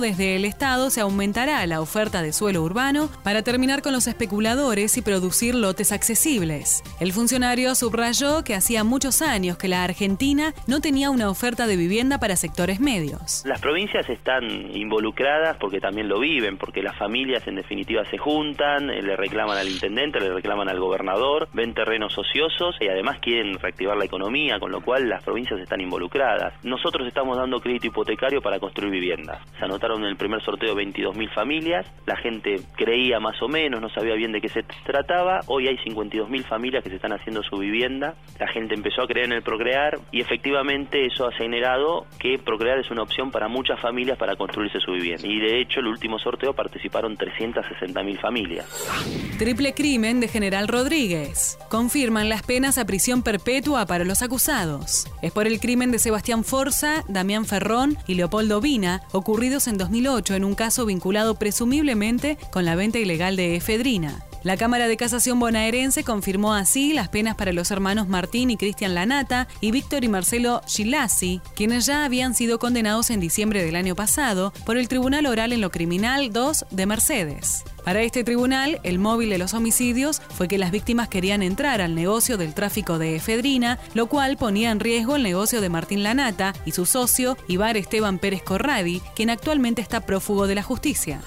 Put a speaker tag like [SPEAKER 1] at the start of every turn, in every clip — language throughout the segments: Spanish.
[SPEAKER 1] Desde el Estado se aumentará la oferta de suelo urbano para terminar con los especuladores y producir lotes accesibles. El funcionario subrayó que hacía muchos años que la Argentina no tenía una oferta de vivienda para sectores medios.
[SPEAKER 2] Las provincias están involucradas porque también lo viven, porque las familias en definitiva se juntan, eh, le reclaman al intendente, le reclaman al gobernador, ven terrenos ociosos y además quieren reactivar la economía, con lo cual las provincias están involucradas. Nosotros estamos dando crédito hipotecario para construir viviendas. Se en el primer sorteo 22.000 familias, la gente creía más o menos, no sabía bien de qué se trataba, hoy hay 52.000 familias que se están haciendo su vivienda, la gente empezó a creer en el Procrear y efectivamente eso ha generado que Procrear es una opción para muchas familias para construirse su vivienda. Y de hecho el último sorteo participaron 360.000 familias.
[SPEAKER 1] Triple crimen de General Rodríguez. Confirman las penas a prisión perpetua para los acusados. Es por el crimen de Sebastián Forza, Damián Ferrón y Leopoldo Vina, ocurridos en 2008 en un caso vinculado presumiblemente con la venta ilegal de efedrina. La Cámara de Casación bonaerense confirmó así las penas para los hermanos Martín y Cristian Lanata y Víctor y Marcelo Gilassi, quienes ya habían sido condenados en diciembre del año pasado por el Tribunal Oral en lo Criminal 2 de Mercedes. Para este tribunal, el móvil de los homicidios fue que las víctimas querían entrar al negocio del tráfico de efedrina, lo cual ponía en riesgo el negocio de Martín Lanata y su socio, Ibar Esteban Pérez Corradi, quien actualmente está prófugo de la justicia.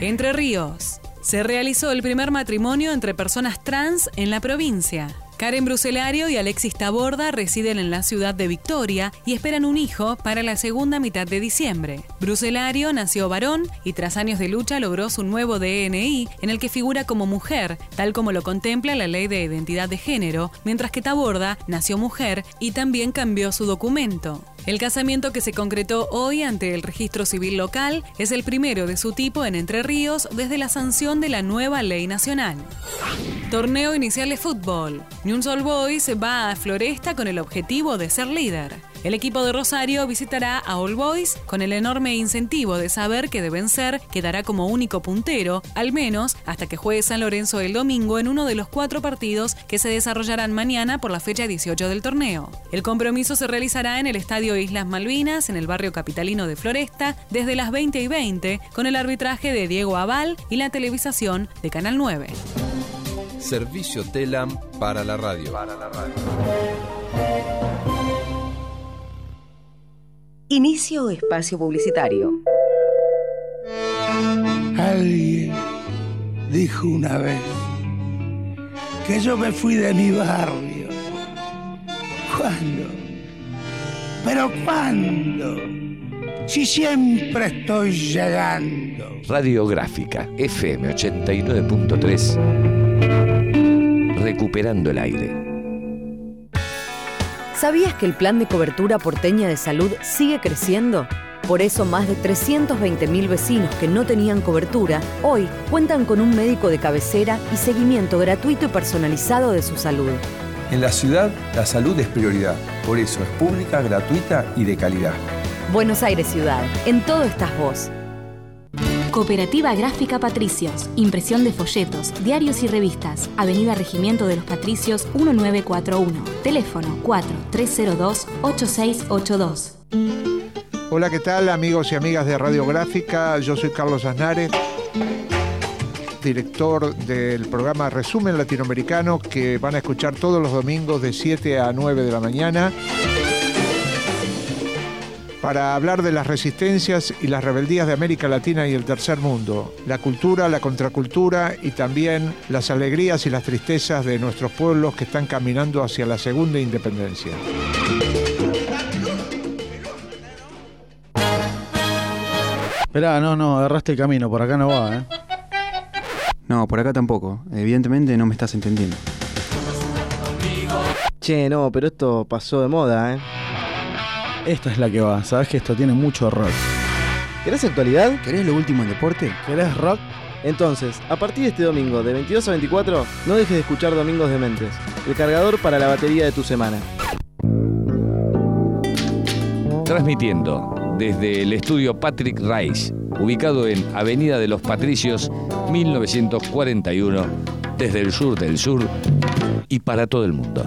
[SPEAKER 1] Entre Ríos. Se realizó el primer matrimonio entre personas trans en la provincia. Karen Bruselario y Alexis Taborda residen en la ciudad de Victoria y esperan un hijo para la segunda mitad de diciembre. Bruselario nació varón y tras años de lucha logró su nuevo DNI en el que figura como mujer, tal como lo contempla la ley de identidad de género, mientras que Taborda nació mujer y también cambió su documento. El casamiento que se concretó hoy ante el registro civil local es el primero de su tipo en Entre Ríos desde la sanción de la nueva ley nacional. Torneo inicial de fútbol. Newell's Old Boys va a Floresta con el objetivo de ser líder. El equipo de Rosario visitará a All Boys con el enorme incentivo de saber que deben ser quedará como único puntero, al menos hasta que juegue San Lorenzo el domingo en uno de los cuatro partidos que se desarrollarán mañana por la fecha 18 del torneo. El compromiso se realizará en el Estadio Islas Malvinas, en el barrio capitalino de Floresta, desde las 20 y 20, con el arbitraje de Diego Aval y la televisación de Canal 9.
[SPEAKER 3] Servicio TELAM para la radio. Para la radio.
[SPEAKER 4] Inicio espacio publicitario.
[SPEAKER 5] Alguien dijo una vez que yo me fui de mi barrio. ¿Cuándo? ¿Pero cuándo? Si siempre estoy llegando.
[SPEAKER 6] Radiográfica FM 89.3 Recuperando el aire.
[SPEAKER 4] ¿Sabías que el plan de cobertura porteña de salud sigue creciendo? Por eso más de 320.000 vecinos que no tenían cobertura hoy cuentan con un médico de cabecera y seguimiento gratuito y personalizado de su salud.
[SPEAKER 7] En la ciudad, la salud es prioridad. Por eso es pública, gratuita y de calidad.
[SPEAKER 4] Buenos Aires Ciudad. En todo estás vos.
[SPEAKER 8] Cooperativa Gráfica Patricios. Impresión de folletos, diarios y revistas. Avenida Regimiento de los Patricios 1941. Teléfono 4302-8682.
[SPEAKER 9] Hola, ¿qué tal amigos y amigas de Radiográfica? Yo soy Carlos Aznares, director del programa Resumen Latinoamericano que van a escuchar todos los domingos de 7 a 9 de la mañana para hablar de las resistencias y las rebeldías de América Latina y el tercer mundo, la cultura, la contracultura y también las alegrías y las tristezas de nuestros pueblos que están caminando hacia la segunda independencia.
[SPEAKER 10] Esperá, no, no, agarraste el camino, por acá no va, ¿eh?
[SPEAKER 11] No, por acá tampoco. Evidentemente no me estás entendiendo.
[SPEAKER 12] Che, no, pero esto pasó de moda, ¿eh?
[SPEAKER 10] Esta es la que va, sabes que esto tiene mucho rock.
[SPEAKER 12] ¿Querés actualidad?
[SPEAKER 11] ¿Querés lo último en deporte?
[SPEAKER 10] ¿Querés rock?
[SPEAKER 12] Entonces, a partir de este domingo, de 22 a 24, no dejes de escuchar Domingos de Mentes, el cargador para la batería de tu semana.
[SPEAKER 6] Transmitiendo desde el estudio Patrick Rice, ubicado en Avenida de los Patricios, 1941, desde el sur del sur y para todo el mundo.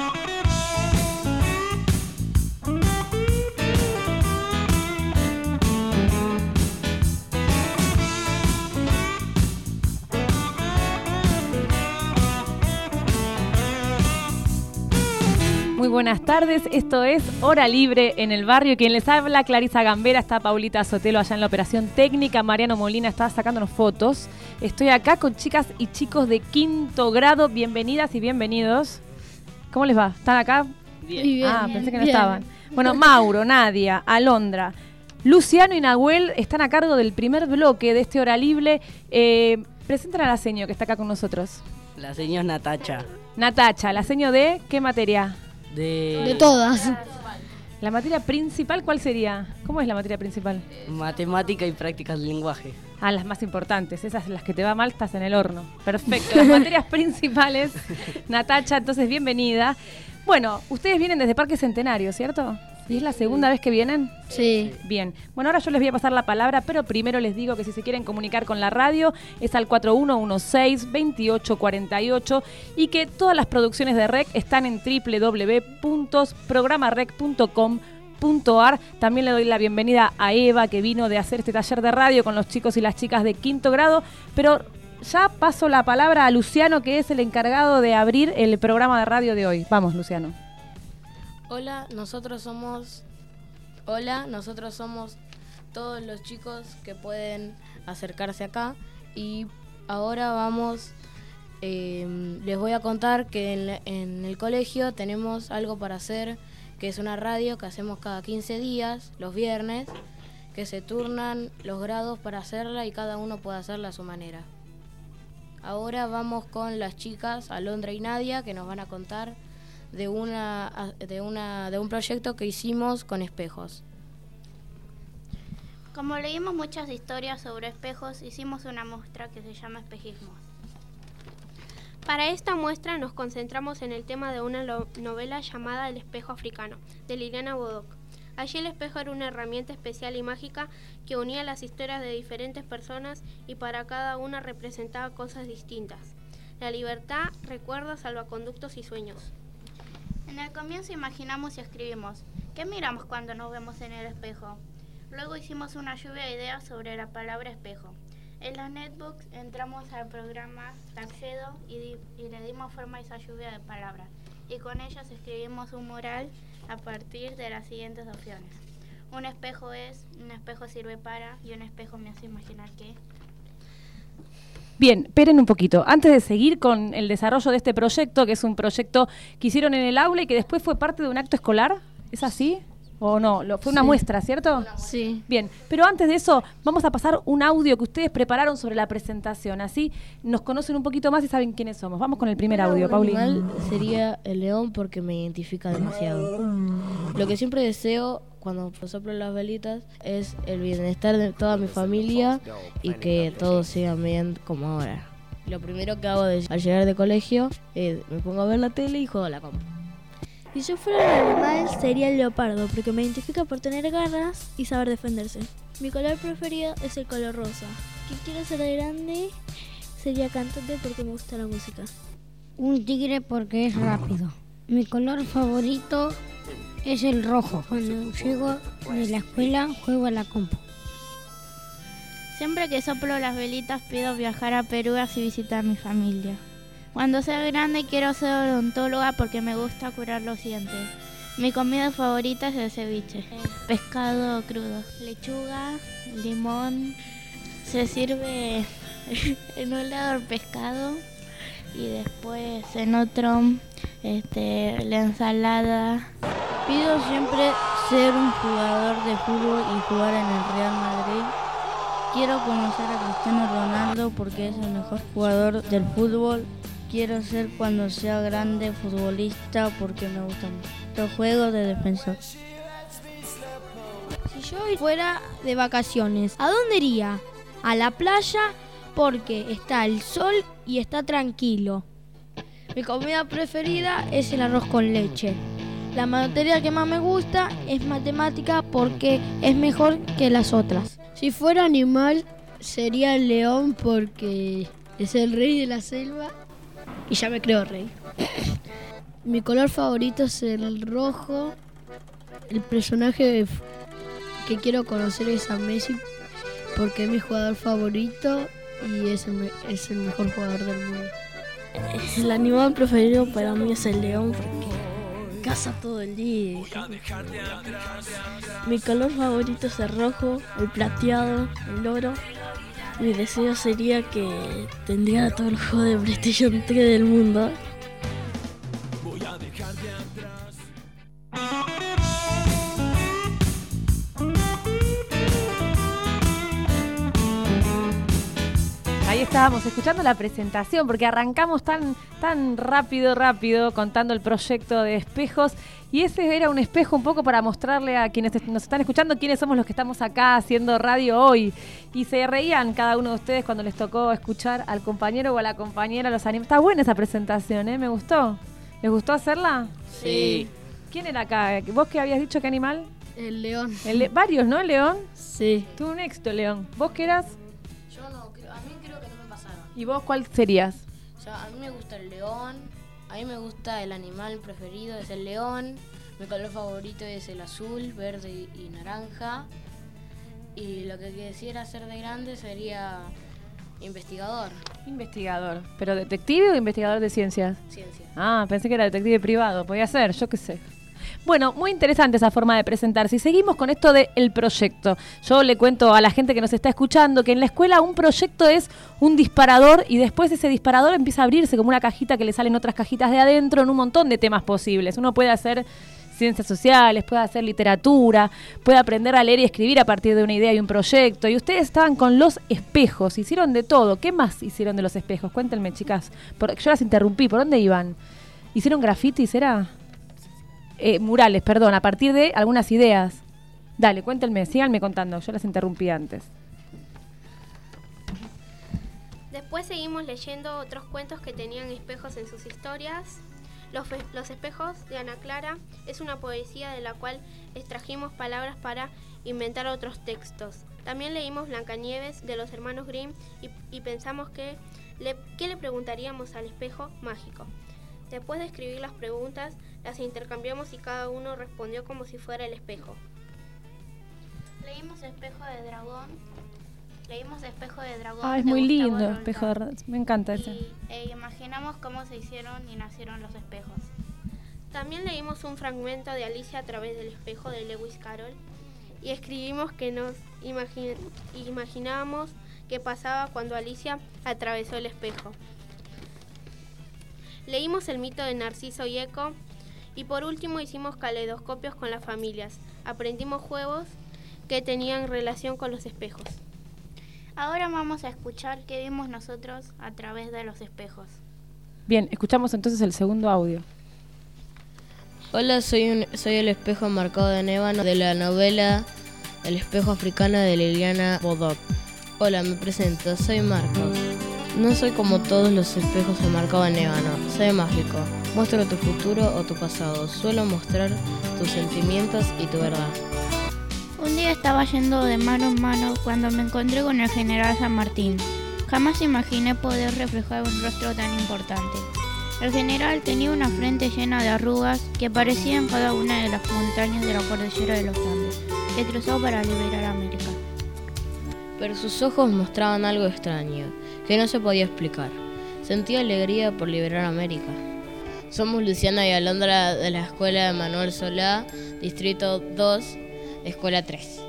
[SPEAKER 13] Buenas tardes, esto es Hora Libre en el barrio. Quien les habla, Clarisa Gambera, está Paulita Sotelo allá en la operación técnica, Mariano Molina está sacándonos fotos. Estoy acá con chicas y chicos de quinto grado, bienvenidas y bienvenidos. ¿Cómo les va? ¿Están acá?
[SPEAKER 14] Bien.
[SPEAKER 13] ah,
[SPEAKER 14] Bien,
[SPEAKER 13] pensé que no
[SPEAKER 14] bien.
[SPEAKER 13] estaban. Bueno, Mauro, Nadia, Alondra, Luciano y Nahuel están a cargo del primer bloque de este Hora Libre. Eh, presentan a la seño que está acá con nosotros.
[SPEAKER 15] La señora Natacha.
[SPEAKER 13] Natacha, la seño de qué materia?
[SPEAKER 15] De...
[SPEAKER 14] De todas.
[SPEAKER 13] La materia principal, ¿cuál sería? ¿Cómo es la materia principal?
[SPEAKER 15] Matemática y prácticas del lenguaje.
[SPEAKER 13] Ah, las más importantes, esas las que te va mal estás en el horno. Perfecto, las materias principales. Natacha, entonces bienvenida. Bueno, ustedes vienen desde Parque Centenario, ¿cierto? ¿Y es la segunda vez que vienen?
[SPEAKER 14] Sí.
[SPEAKER 13] Bien. Bueno, ahora yo les voy a pasar la palabra, pero primero les digo que si se quieren comunicar con la radio es al 4116-2848 y que todas las producciones de REC están en www.programarec.com.ar. También le doy la bienvenida a Eva, que vino de hacer este taller de radio con los chicos y las chicas de quinto grado, pero ya paso la palabra a Luciano, que es el encargado de abrir el programa de radio de hoy. Vamos, Luciano.
[SPEAKER 16] Hola, nosotros somos. Hola, nosotros somos todos los chicos que pueden acercarse acá y ahora vamos. eh, les voy a contar que en, en el colegio tenemos algo para hacer, que es una radio que hacemos cada 15 días, los viernes, que se turnan los grados para hacerla y cada uno puede hacerla a su manera. Ahora vamos con las chicas Alondra y Nadia que nos van a contar de una de una de un proyecto que hicimos con espejos.
[SPEAKER 17] Como leímos muchas historias sobre espejos, hicimos una muestra que se llama Espejismos. Para esta muestra nos concentramos en el tema de una novela llamada El espejo africano, de Liliana Bodoc. Allí el espejo era una herramienta especial y mágica que unía las historias de diferentes personas y para cada una representaba cosas distintas. La libertad, recuerdos, salvaconductos y sueños. En el comienzo imaginamos y escribimos. ¿Qué miramos cuando nos vemos en el espejo? Luego hicimos una lluvia de ideas sobre la palabra espejo. En las netbooks entramos al programa Taxedo y, y le dimos forma a esa lluvia de palabras. Y con ellas escribimos un mural a partir de las siguientes opciones. Un espejo es, un espejo sirve para y un espejo me hace imaginar que.
[SPEAKER 13] Bien, esperen un poquito. Antes de seguir con el desarrollo de este proyecto, que es un proyecto que hicieron en el aula y que después fue parte de un acto escolar, ¿es así? ¿O no? Lo, fue una
[SPEAKER 14] Sí.
[SPEAKER 13] muestra, ¿cierto?
[SPEAKER 14] Sí.
[SPEAKER 13] Bien, pero antes de eso, vamos a pasar un audio que ustedes prepararon sobre la presentación. Así nos conocen un poquito más y saben quiénes somos. Vamos con el primer audio, Paulina.
[SPEAKER 18] animal sería el león porque me identifica demasiado. Lo que siempre deseo cuando soplo las velitas es el bienestar de toda mi familia y que todos sigan bien como ahora. Lo primero que hago es, al llegar de colegio es me pongo a ver la tele y juego a la compu.
[SPEAKER 19] Si yo fuera un animal sería el leopardo porque me identifica por tener garras y saber defenderse. Mi color preferido es el color rosa. Que quiero ser de grande sería cantante porque me gusta la música.
[SPEAKER 20] Un tigre porque es rápido. Mi color favorito es el rojo. Cuando llego de la escuela juego a la compu.
[SPEAKER 17] Siempre que soplo las velitas pido viajar a Perú así visitar a mi familia. Cuando sea grande quiero ser odontóloga porque me gusta curar los dientes. Mi comida favorita es el ceviche. Pescado crudo. Lechuga, limón. Se sirve en un lado el pescado y después en otro este, la ensalada.
[SPEAKER 18] Pido siempre ser un jugador de fútbol y jugar en el Real Madrid. Quiero conocer a Cristiano Ronaldo porque es el mejor jugador del fútbol. Quiero ser cuando sea grande futbolista porque me gustan los juegos de defensor.
[SPEAKER 19] Si yo fuera de vacaciones, ¿a dónde iría? A la playa porque está el sol y está tranquilo. Mi comida preferida es el arroz con leche. La materia que más me gusta es matemática porque es mejor que las otras.
[SPEAKER 14] Si fuera animal, sería el león porque es el rey de la selva y ya me creo rey. Mi color favorito es el rojo. El personaje que quiero conocer es a Messi porque es mi jugador favorito y es el, es el mejor jugador del mundo.
[SPEAKER 19] El animal preferido para mí es el león porque caza todo el día. Mi color favorito es el rojo, el plateado, el oro. Mi deseo sería que tendría todos los juegos de PlayStation 3 del mundo.
[SPEAKER 13] Ahí estábamos escuchando la presentación, porque arrancamos tan, tan rápido, rápido, contando el proyecto de espejos. Y ese era un espejo un poco para mostrarle a quienes nos están escuchando quiénes somos los que estamos acá haciendo radio hoy. Y se reían cada uno de ustedes cuando les tocó escuchar al compañero o a la compañera los animales. Está buena esa presentación, ¿eh? Me gustó. ¿Les gustó hacerla?
[SPEAKER 14] Sí.
[SPEAKER 13] ¿Quién era acá? ¿Vos qué habías dicho qué animal?
[SPEAKER 14] El león.
[SPEAKER 13] El le- varios, ¿no? El león.
[SPEAKER 14] Sí.
[SPEAKER 13] Tuvo un éxito, león. ¿Vos qué eras? ¿Y vos cuál serías?
[SPEAKER 21] A mí me gusta el león, a mí me gusta el animal preferido, es el león, mi color favorito es el azul, verde y, y naranja. Y lo que quisiera hacer de grande sería investigador.
[SPEAKER 13] Investigador. ¿Pero detective o investigador de ciencias?
[SPEAKER 21] Ciencia.
[SPEAKER 13] Ah, pensé que era detective privado. Podía ser, yo qué sé. Bueno, muy interesante esa forma de presentarse. Y seguimos con esto del proyecto. Yo le cuento a la gente que nos está escuchando que en la escuela un proyecto es un disparador y después ese disparador empieza a abrirse como una cajita que le salen otras cajitas de adentro en un montón de temas posibles. Uno puede hacer ciencias sociales, puede hacer literatura, puede aprender a leer y escribir a partir de una idea y un proyecto. Y ustedes estaban con los espejos, hicieron de todo. ¿Qué más hicieron de los espejos? Cuéntenme, chicas. Por- yo las interrumpí, ¿por dónde iban? ¿Hicieron grafitis, era? Eh, murales, perdón, a partir de algunas ideas. Dale, cuéntenme, síganme contando, yo las interrumpí antes.
[SPEAKER 17] Después seguimos leyendo otros cuentos que tenían espejos en sus historias. Los, Los espejos de Ana Clara es una poesía de la cual extrajimos palabras para inventar otros textos. También leímos Blancanieves de los hermanos Grimm y, y pensamos que le, le preguntaríamos al espejo mágico. Después de escribir las preguntas, las intercambiamos y cada uno respondió como si fuera el espejo. Leímos Espejo de Dragón. Leímos Espejo de Dragón.
[SPEAKER 13] Ah, es muy
[SPEAKER 17] Gustavo
[SPEAKER 13] lindo,
[SPEAKER 17] Roldán.
[SPEAKER 13] espejo de ra- me encanta ese.
[SPEAKER 17] Y e imaginamos cómo se hicieron y nacieron los espejos. También leímos un fragmento de Alicia a través del espejo de Lewis Carroll y escribimos que nos imagi- imaginábamos qué pasaba cuando Alicia atravesó el espejo. Leímos el mito de Narciso y Eco y por último hicimos caleidoscopios con las familias. Aprendimos juegos que tenían relación con los espejos. Ahora vamos a escuchar qué vimos nosotros a través de los espejos.
[SPEAKER 13] Bien, escuchamos entonces el segundo audio.
[SPEAKER 16] Hola, soy, un- soy el espejo marcado de Nébano de la novela El espejo africano de Liliana Bodoc. Hola, me presento, soy Marcos. No soy como todos los espejos enmarcados en ébano, soy mágico. Muestro tu futuro o tu pasado. Suelo mostrar tus sentimientos y tu verdad.
[SPEAKER 20] Un día estaba yendo de mano en mano cuando me encontré con el general San Martín. Jamás imaginé poder reflejar un rostro tan importante. El general tenía una frente llena de arrugas que aparecían cada una de las montañas de la cordillera de los Andes, que cruzó para liberar América.
[SPEAKER 16] Pero sus ojos mostraban algo extraño, que no se podía explicar. Sentía alegría por liberar América. Somos Luciana y Alondra de la Escuela de Manuel Solá, Distrito 2, Escuela 3.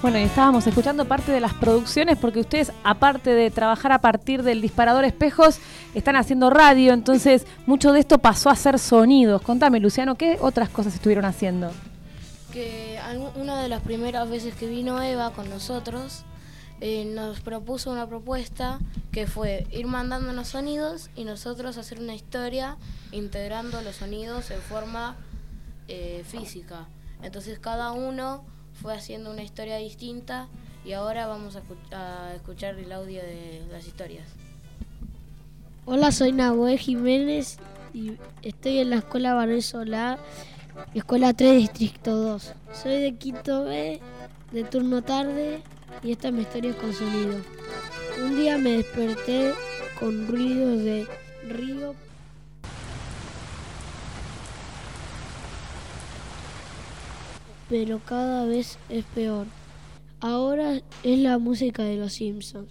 [SPEAKER 13] Bueno, y estábamos escuchando parte de las producciones porque ustedes, aparte de trabajar a partir del disparador espejos, están haciendo radio, entonces mucho de esto pasó a ser sonidos. Contame, Luciano, ¿qué otras cosas estuvieron haciendo?
[SPEAKER 16] Que una de las primeras veces que vino Eva con nosotros, eh, nos propuso una propuesta que fue ir mandándonos sonidos y nosotros hacer una historia integrando los sonidos en forma eh, física. Entonces cada uno
[SPEAKER 15] fue haciendo una historia distinta y ahora vamos a, escu- a escuchar el audio de las historias.
[SPEAKER 14] Hola, soy Nahue Jiménez y estoy en la escuela Manuel Solá, escuela 3, distrito 2. Soy de quinto B, de turno tarde y esta es mi historia con sonido. Un día me desperté con ruidos de río. Pero cada vez es peor. Ahora es la música de los Simpsons.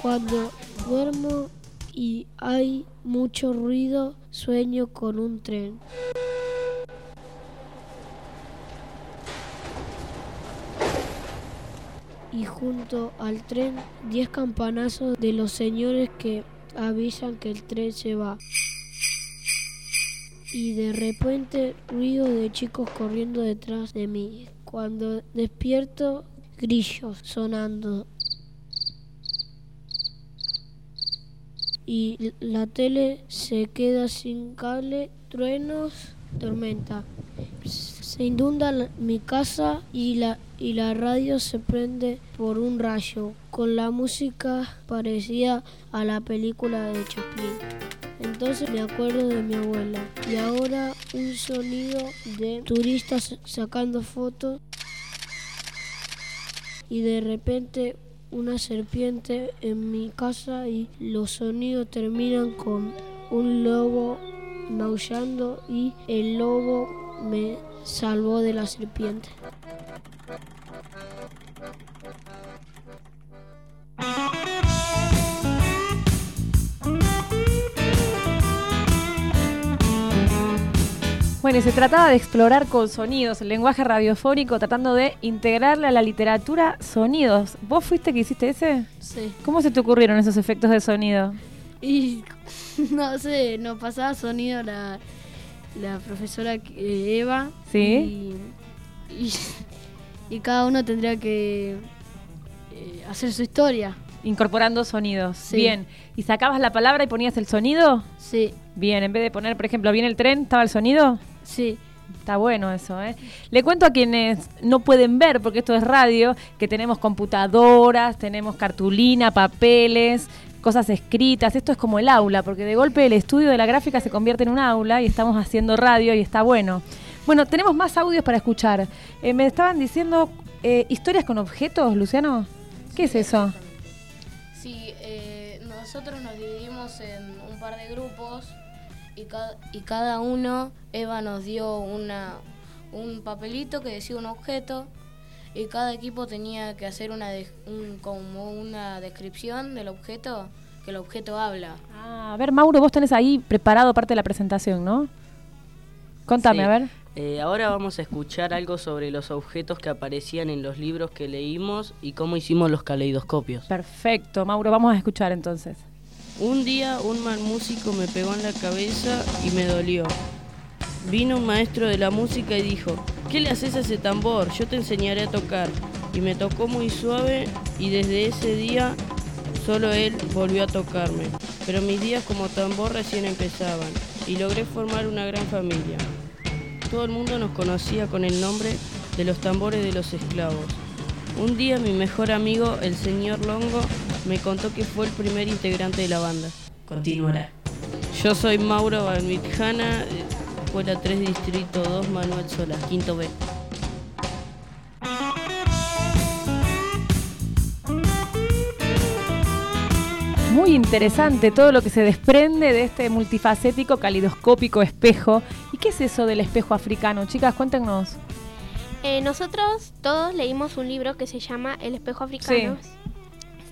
[SPEAKER 14] Cuando duermo y hay mucho ruido, sueño con un tren. Y junto al tren, 10 campanazos de los señores que avisan que el tren se va. Y de repente, ruido de chicos corriendo detrás de mí. Cuando despierto, grillos sonando. y la tele se queda sin cable, truenos, tormenta. Se inunda mi casa y la, y la radio se prende por un rayo, con la música parecida a la película de Chaplin. Entonces me acuerdo de mi abuela y ahora un sonido de turistas sacando fotos y de repente una serpiente en mi casa y los sonidos terminan con un lobo maullando y el lobo me salvó de la serpiente.
[SPEAKER 13] Bueno, y se trataba de explorar con sonidos el lenguaje radiofónico, tratando de integrarle a la literatura sonidos. ¿Vos fuiste que hiciste ese?
[SPEAKER 14] Sí.
[SPEAKER 13] ¿Cómo se te ocurrieron esos efectos de sonido?
[SPEAKER 14] Y no sé, nos pasaba sonido la, la profesora eh, Eva.
[SPEAKER 13] ¿Sí?
[SPEAKER 14] Y, y, y cada uno tendría que eh, hacer su historia.
[SPEAKER 13] Incorporando sonidos.
[SPEAKER 14] Sí.
[SPEAKER 13] Bien. ¿Y sacabas la palabra y ponías el sonido?
[SPEAKER 14] Sí.
[SPEAKER 13] Bien, en vez de poner, por ejemplo, ¿viene el tren? ¿Estaba el sonido?
[SPEAKER 14] Sí.
[SPEAKER 13] Está bueno eso, ¿eh? Le cuento a quienes no pueden ver, porque esto es radio, que tenemos computadoras, tenemos cartulina, papeles, cosas escritas. Esto es como el aula, porque de golpe el estudio de la gráfica se convierte en un aula y estamos haciendo radio y está bueno. Bueno, tenemos más audios para escuchar. Eh, me estaban diciendo eh, historias con objetos, Luciano. ¿Qué es eso?
[SPEAKER 15] Sí, eh, nosotros nos dividimos y, ca- y cada uno, Eva nos dio una, un papelito que decía un objeto y cada equipo tenía que hacer una de- un- como una descripción del objeto, que el objeto habla.
[SPEAKER 13] Ah, a ver, Mauro, vos tenés ahí preparado parte de la presentación, ¿no? Contame,
[SPEAKER 22] Sí.
[SPEAKER 13] a ver.
[SPEAKER 22] Eh, ahora vamos a escuchar algo sobre los objetos que aparecían en los libros que leímos y cómo hicimos los caleidoscopios.
[SPEAKER 13] Perfecto, Mauro, vamos a escuchar entonces.
[SPEAKER 22] Un día un mal músico me pegó en la cabeza y me dolió. Vino un maestro de la música y dijo, ¿qué le haces a ese tambor? Yo te enseñaré a tocar. Y me tocó muy suave y desde ese día solo él volvió a tocarme. Pero mis días como tambor recién empezaban y logré formar una gran familia. Todo el mundo nos conocía con el nombre de los tambores de los esclavos. Un día mi mejor amigo, el señor Longo, me contó que fue el primer integrante de la banda. Continuará. Yo soy Mauro Balmitjana, de Escuela 3, Distrito 2, Manuel Sola, quinto B.
[SPEAKER 13] Muy interesante todo lo que se desprende de este multifacético, calidoscópico espejo. ¿Y qué es eso del espejo africano? Chicas, cuéntenos.
[SPEAKER 17] Eh, nosotros todos leímos un libro que se llama El espejo africano. Sí.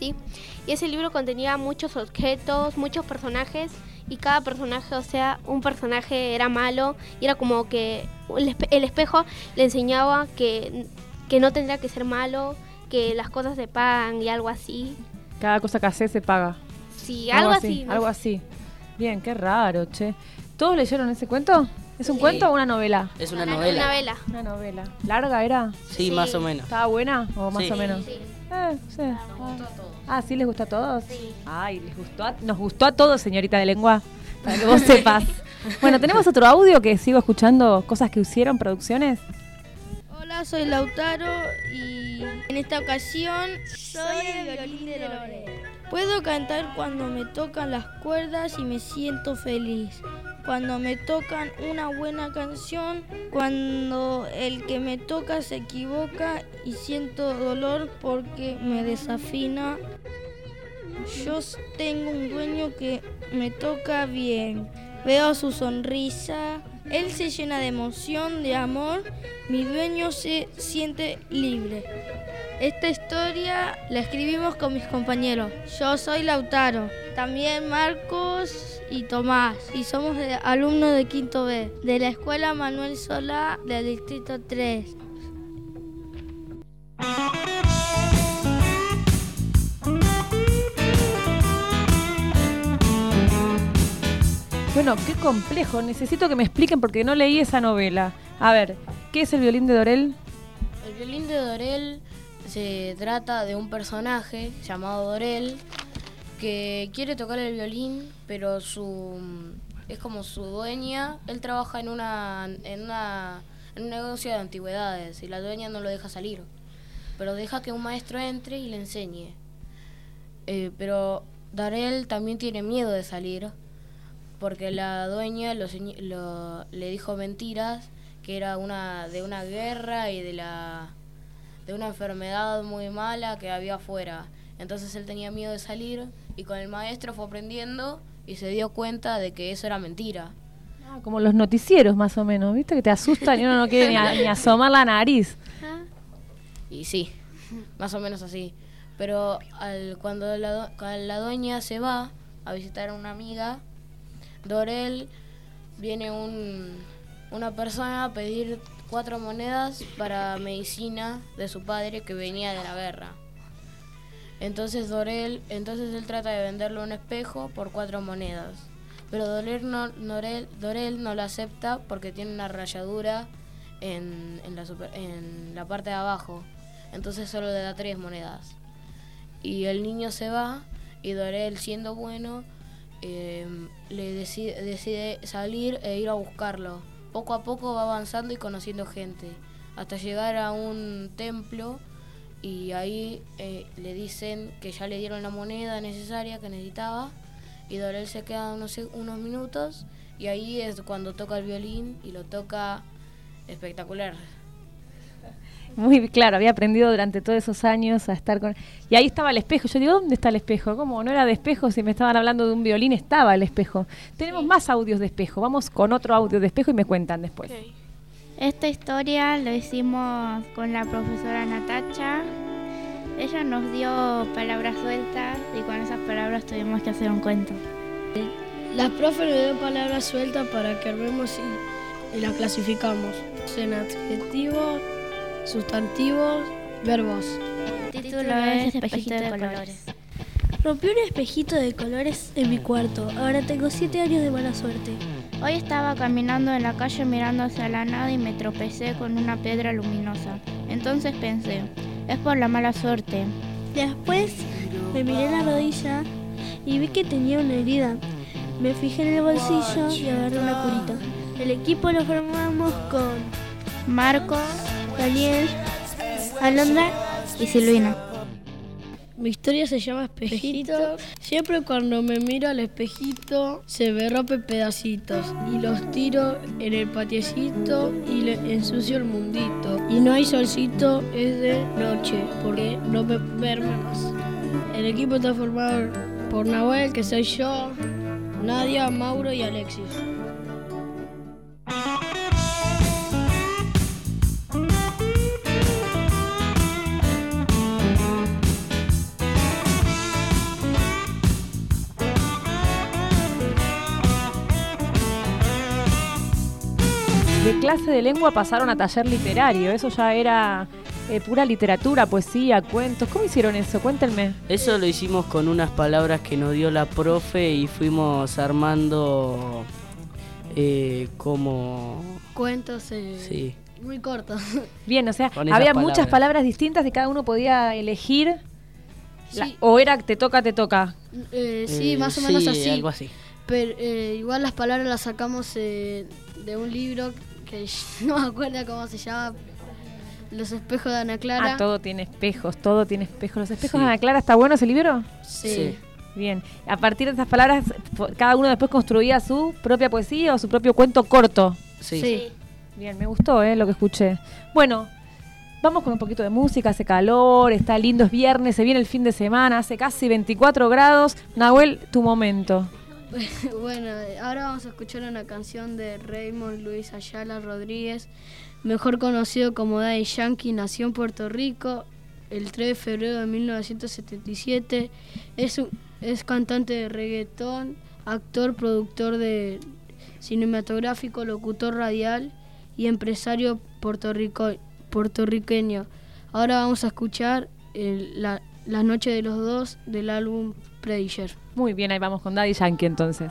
[SPEAKER 17] Y ese libro contenía muchos objetos, muchos personajes y cada personaje, o sea, un personaje era malo y era como que el, espe- el espejo le enseñaba que, que no tendría que ser malo, que las cosas se pagan y algo así.
[SPEAKER 13] Cada cosa que haces se paga.
[SPEAKER 17] Sí, algo, así. ¿no?
[SPEAKER 13] Algo así. Bien, qué raro, che. ¿Todos leyeron ese cuento? ¿Es un cuento o una novela?
[SPEAKER 22] Es una
[SPEAKER 17] Una
[SPEAKER 22] novela.
[SPEAKER 17] novela.
[SPEAKER 13] Una novela. ¿Larga era?
[SPEAKER 22] Sí, más o menos.
[SPEAKER 13] ¿Estaba buena o más
[SPEAKER 22] Sí.
[SPEAKER 13] o menos?
[SPEAKER 17] Sí.
[SPEAKER 13] Eh, sí. Ah, ¿sí les gustó a todos? Ay, les gustó a- nos gustó a todos, señorita de lengua. Para que vos sepas. Bueno, tenemos otro audio que sigo escuchando cosas que hicieron, producciones.
[SPEAKER 14] Hola, soy Lautaro y en esta ocasión soy el violín de Lore. Puedo cantar cuando me tocan las cuerdas y me siento feliz. Cuando me tocan una buena canción, cuando el que me toca se equivoca y siento dolor porque me desafina. Yo tengo un dueño que me toca bien. Veo su sonrisa. Él se llena de emoción, de amor. Mi dueño se siente libre. Esta historia la escribimos con mis compañeros. Yo soy Lautaro, también Marcos y Tomás. Y somos alumnos de Quinto B, de la Escuela Manuel Solá del Distrito 3.
[SPEAKER 13] Bueno, qué complejo. Necesito que me expliquen porque no leí esa novela. A ver, ¿qué es el violín de Dorel?
[SPEAKER 16] El violín de Dorel se trata de un personaje llamado Dorel que quiere tocar el violín, pero su es como su dueña. Él trabaja en una en una en un negocio de antigüedades y la dueña no lo deja salir, pero deja que un maestro entre y le enseñe. Eh, pero Darel también tiene miedo de salir porque la dueña lo lo- le dijo mentiras que era una de una guerra y de la de una enfermedad muy mala que había afuera. Entonces él tenía miedo de salir y con el maestro fue aprendiendo y se dio cuenta de que eso era mentira.
[SPEAKER 13] Ah, como los noticieros más o menos, ¿viste? Que te asustan y uno no quiere ni, a- ni asomar la nariz.
[SPEAKER 16] Y sí, más o menos así. Pero al, cuando, la, do- la dueña se va a visitar a una amiga, Dorel viene un, una persona a pedir cuatro monedas para medicina de su padre que venía de la guerra. Entonces Dorel, entonces él trata de venderle un espejo por cuatro monedas. Pero Dorel no, Norel- Dorel no lo acepta porque tiene una rayadura en, en la super- en la parte de abajo. Entonces solo le da tres monedas. Y el niño se va y Dorel, siendo bueno, eh, le decide, decide salir e ir a buscarlo. Poco a poco va avanzando y conociendo gente, hasta llegar a un templo y ahí eh, le dicen que ya le dieron la moneda necesaria que necesitaba y Dorel se queda unos, unos minutos y ahí es cuando toca el violín y lo toca espectacular.
[SPEAKER 13] Muy claro, había aprendido durante todos esos años a estar con... Y ahí estaba el espejo. Yo digo, ¿dónde está el espejo? ¿Cómo? No era de espejo, si me estaban hablando de un violín, estaba el espejo. Tenemos más audios de espejo. Vamos con otro audio de espejo y me cuentan después.
[SPEAKER 20] Esta historia lo hicimos con la profesora Natacha. Ella nos dio palabras sueltas y con esas palabras tuvimos que hacer un cuento.
[SPEAKER 14] La profe nos dio palabras sueltas para que armemos y, y las clasificamos. En adjetivos, sustantivos, verbos.
[SPEAKER 20] El título es Espejito de colores.
[SPEAKER 19] Rompí un espejito de colores en mi cuarto. Ahora tengo 7 años de mala suerte.
[SPEAKER 20] Hoy estaba caminando en la calle mirando hacia la nada y me tropecé con una piedra luminosa. Entonces pensé, es por la mala suerte.
[SPEAKER 19] Después me miré la rodilla y vi que tenía una herida. Me fijé en el bolsillo y agarré una curita. El equipo lo formamos con
[SPEAKER 20] Marco,
[SPEAKER 19] Daniel, Alondra
[SPEAKER 20] y Silvina.
[SPEAKER 14] Mi historia se llama Espejito. Siempre cuando me miro al espejito se me rompen pedacitos y los tiro en el patiecito y le ensucio el mundito. Y no hay solcito, es de noche porque no me verme más. El equipo está formado por Nahuel, que soy yo, Nadia, Mauro y Alexis.
[SPEAKER 13] Clase de lengua pasaron a taller literario. Eso ya era eh, pura literatura, poesía, cuentos. ¿Cómo hicieron eso? Cuéntenme.
[SPEAKER 22] Eso lo hicimos con unas palabras que nos dio la profe y fuimos armando eh, como...
[SPEAKER 14] Cuentos eh,
[SPEAKER 22] Sí.
[SPEAKER 14] muy cortos.
[SPEAKER 13] Bien, o sea, había muchas
[SPEAKER 22] palabras.
[SPEAKER 13] distintas y cada uno podía elegir. la-
[SPEAKER 14] Sí.
[SPEAKER 13] o era te toca, te toca.
[SPEAKER 14] Eh, sí,
[SPEAKER 22] Eh,
[SPEAKER 14] más o menos
[SPEAKER 22] sí,
[SPEAKER 14] así.
[SPEAKER 22] algo así.
[SPEAKER 14] Pero eh, igual las palabras las sacamos eh, de un libro que no me acuerdo cómo se llama. Los espejos de Ana Clara.
[SPEAKER 13] Ah, todo tiene espejos, todo tiene espejos. ¿Los espejos de Ana Clara está bueno ese libro?
[SPEAKER 14] Sí.
[SPEAKER 13] Bien. A partir de esas palabras, cada uno después construía su propia poesía o su propio cuento corto.
[SPEAKER 14] Sí.
[SPEAKER 13] Bien, me gustó eh, lo que escuché. Bueno, vamos con un poquito de música, hace calor, está lindo, es viernes, se viene el fin de semana, hace casi 24 grados. Nahuel, tu momento.
[SPEAKER 14] Bueno, ahora vamos a escuchar una canción de Raymond Luis Ayala Rodríguez, mejor conocido como Daddy Yankee, nació en Puerto Rico el 3 de febrero de 1977. Es, un- es cantante de reggaetón, actor, productor de cinematográfico, locutor radial y empresario puertorrico- puertorriqueño. Ahora vamos a escuchar la, la noche de los dos del álbum Prediger.
[SPEAKER 13] Muy bien, ahí vamos con Daddy Yankee entonces.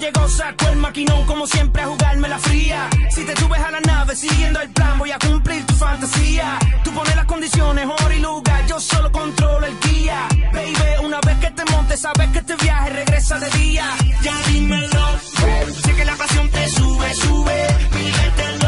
[SPEAKER 23] Llegó, sacó el maquinón como siempre a jugarme la fría. Si te subes a la nave siguiendo el plan, voy a cumplir tu fantasía. Tú pones las condiciones, hora y lugar, yo solo controlo el guía. Baby, una vez que te montes, sabes que este viaje regresa de día. Ya dímelo, sé que la pasión te sube, sube, vívetelo.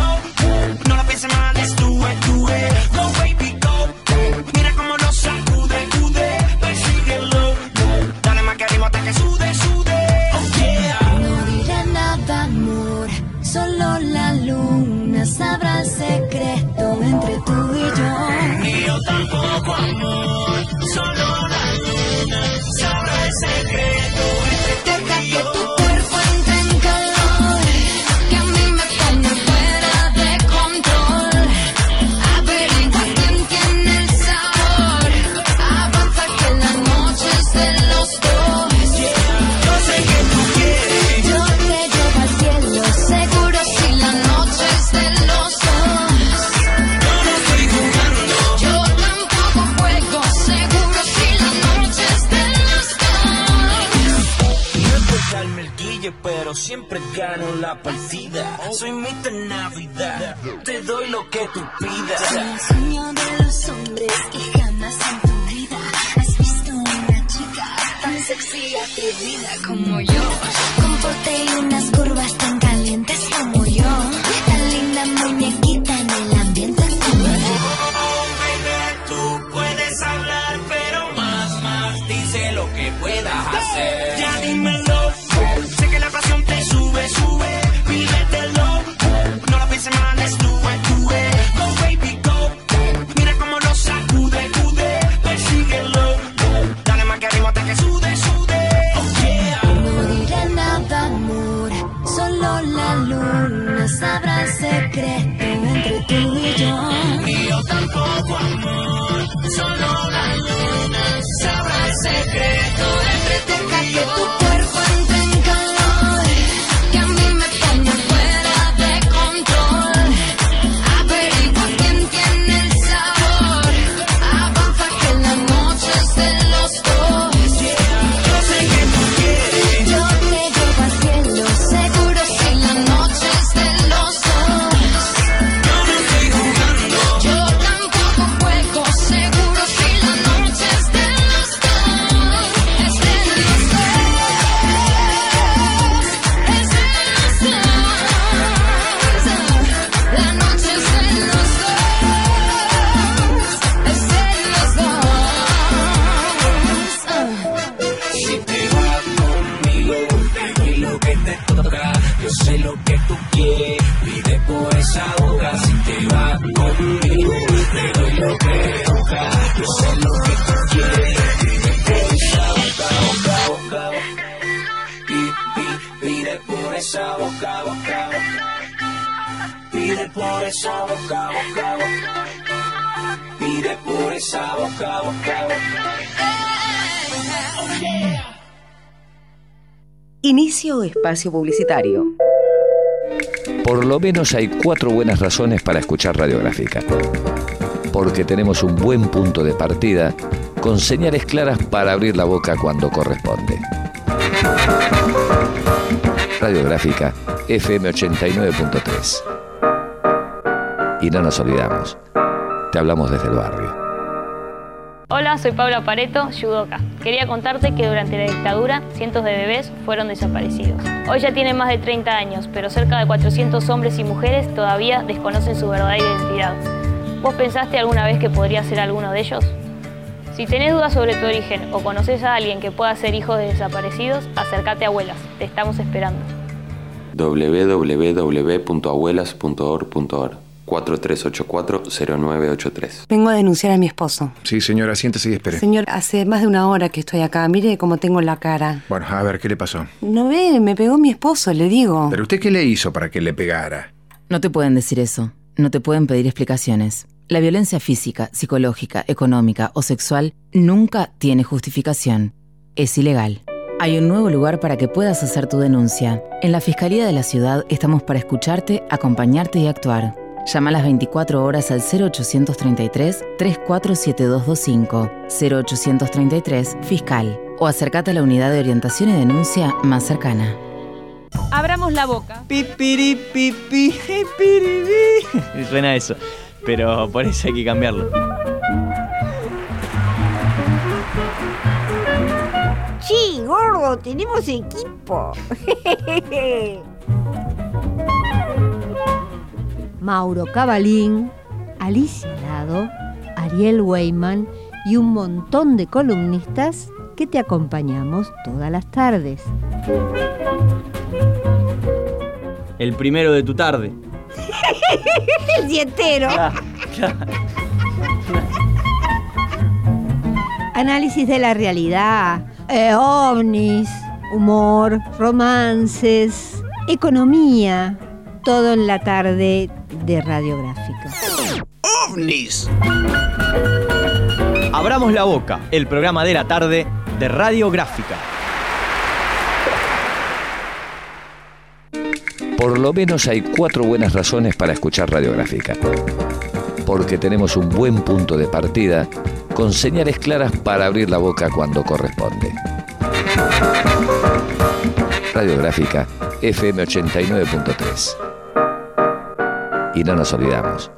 [SPEAKER 23] Soy Mr. Navidad. Te doy lo que tú pidas.
[SPEAKER 24] El sueño de los hombres que jamás en tu vida has visto una chica tan sexy y atrevida como
[SPEAKER 23] yo.
[SPEAKER 4] Espacio publicitario.
[SPEAKER 6] Por lo menos hay cuatro buenas razones para escuchar radiográfica. Porque tenemos un buen punto de partida con señales claras para abrir la boca cuando corresponde. Radiográfica FM 89.3. Y no nos olvidamos, te hablamos desde el barrio.
[SPEAKER 24] Hola, soy Paula Pareto, judoka. Quería contarte que durante la dictadura cientos de bebés fueron desaparecidos. Hoy ya tienen más de 30 años, pero cerca de 400 hombres y mujeres todavía desconocen su verdadera identidad. ¿Vos pensaste alguna vez que podría ser alguno de ellos? Si tenés dudas sobre tu origen o conoces a alguien que pueda ser hijo de desaparecidos, acércate a Abuelas. Te estamos esperando.
[SPEAKER 25] 4384-0983.
[SPEAKER 26] Vengo a denunciar a mi esposo.
[SPEAKER 27] Sí, señora, siéntese y espere.
[SPEAKER 26] Señor, hace más de una hora que estoy acá. Mire cómo tengo la cara.
[SPEAKER 27] Bueno, a ver, ¿qué le pasó?
[SPEAKER 26] No ve, me pegó mi esposo, le digo.
[SPEAKER 27] ¿Pero usted qué le hizo para que le pegara?
[SPEAKER 28] No te pueden decir eso. No te pueden pedir explicaciones. La violencia física, psicológica, económica o sexual nunca tiene justificación. Es ilegal. Hay un nuevo lugar para que puedas hacer tu denuncia. En la Fiscalía de la Ciudad estamos para escucharte, acompañarte y actuar. Llama a las 24 horas al 0833 347225 0833 Fiscal o acércate a la unidad de orientación y denuncia más cercana.
[SPEAKER 13] Abramos la boca.
[SPEAKER 29] Pipiri, pipi, pipiri. Suena eso, pero por eso hay que cambiarlo.
[SPEAKER 30] Sí, gordo, tenemos equipo. Mauro Cabalín, Alicia Lado, Ariel Weyman y un montón de columnistas que te acompañamos todas las tardes.
[SPEAKER 29] El primero de tu tarde.
[SPEAKER 30] El dietero. Análisis de la realidad, eh, ovnis, humor, romances, economía, todo en la tarde de radiográfica.
[SPEAKER 29] ¡OVNIS! Abramos la boca, el programa de la tarde de Radiográfica.
[SPEAKER 6] Por lo menos hay cuatro buenas razones para escuchar Radiográfica. Porque tenemos un buen punto de partida con señales claras para abrir la boca cuando corresponde. Radiográfica FM 89.3. Y no nos olvidamos,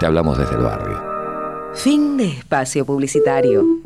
[SPEAKER 6] te hablamos desde el barrio.
[SPEAKER 4] Fin de espacio publicitario.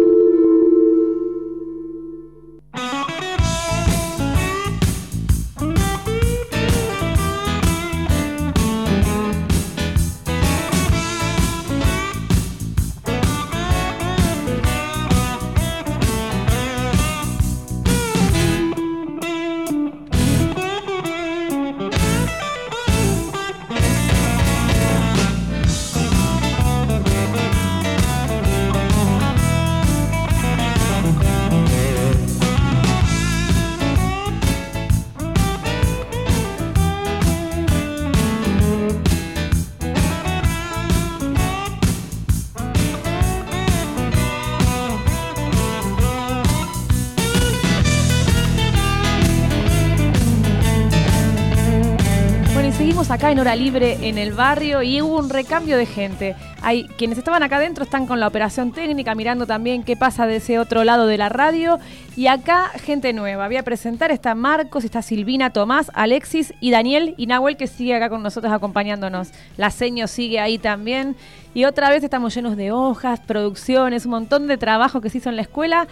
[SPEAKER 13] Hora libre en el barrio y hubo un recambio de gente. Hay quienes estaban acá adentro están con la operación técnica mirando también qué pasa de ese otro lado de la radio y acá gente nueva. Voy a presentar está Marcos, está Silvina, Tomás, Alexis y Daniel y Nahuel que sigue acá con nosotros acompañándonos. La seño sigue ahí también y otra vez estamos llenos de hojas, producciones, un montón de trabajo que se hizo en la escuela.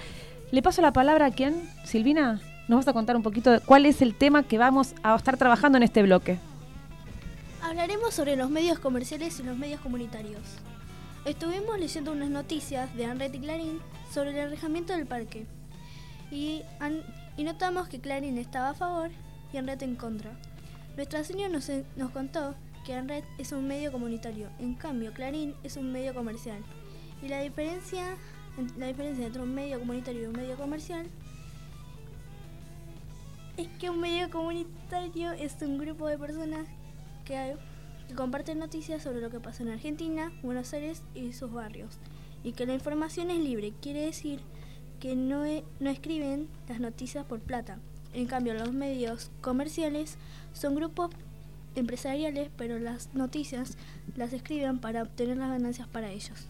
[SPEAKER 13] Le paso la palabra a quién, Silvina. Nos vas a contar un poquito de cuál es el tema que vamos a estar trabajando en este bloque.
[SPEAKER 19] Hablaremos sobre los medios comerciales y los medios comunitarios. Estuvimos leyendo unas noticias de Anret y Clarín sobre el alejamiento del parque y, y notamos que Clarín estaba a favor y Anret en contra. Nuestra señora nos, nos contó que Anret es un medio comunitario, en cambio Clarín es un medio comercial. Y la diferencia, en- la diferencia entre un medio comunitario y un medio comercial es que un medio comunitario es un grupo de personas que, que comparten noticias sobre lo que pasa en Argentina, Buenos Aires y sus barrios. Y que la información es libre, quiere decir que no, e- no escriben las noticias por plata. En cambio, los medios comerciales son grupos empresariales, pero las noticias las escriben para obtener las ganancias para ellos.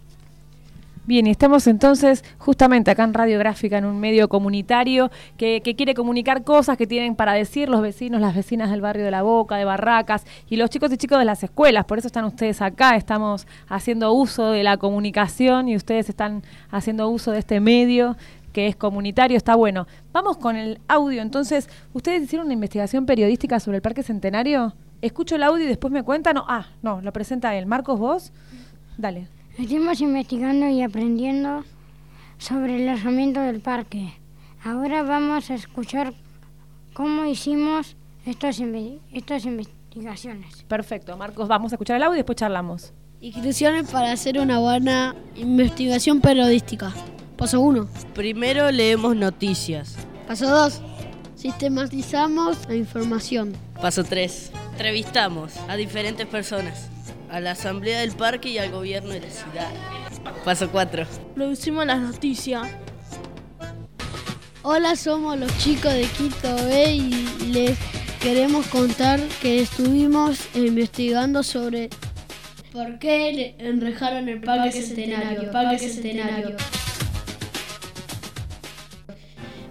[SPEAKER 13] Bien, y estamos entonces justamente acá en Radiográfica, en un medio comunitario que, que, quiere comunicar cosas que tienen para decir los vecinos, las vecinas del barrio de La Boca, de Barracas y los chicos y chicos de las escuelas. Por eso están ustedes acá, estamos haciendo uso de la comunicación y ustedes están haciendo uso de este medio que es comunitario, está bueno. Vamos con el audio. Entonces, ¿ustedes hicieron una investigación periodística sobre el Parque Centenario? Escucho el audio y después me cuentan. No, ah, no, lo presenta él. Marcos, vos. Dale.
[SPEAKER 25] Estuvimos investigando y aprendiendo sobre el lanzamiento del parque. Ahora vamos a escuchar cómo hicimos estas investigaciones.
[SPEAKER 13] Perfecto, Marcos, vamos a escuchar el audio y después charlamos.
[SPEAKER 14] Inscripciones para hacer una buena investigación periodística. Paso 1.
[SPEAKER 22] Primero leemos noticias.
[SPEAKER 14] Paso 2. Sistematizamos la información.
[SPEAKER 22] Paso 3. Entrevistamos a diferentes personas a la asamblea del parque y al gobierno de la ciudad. Paso 4.
[SPEAKER 14] Producimos las noticias. Hola, somos los chicos de Quito B y les queremos contar que estuvimos investigando sobre por qué enrejaron el Parque, Centenario. Parque Centenario.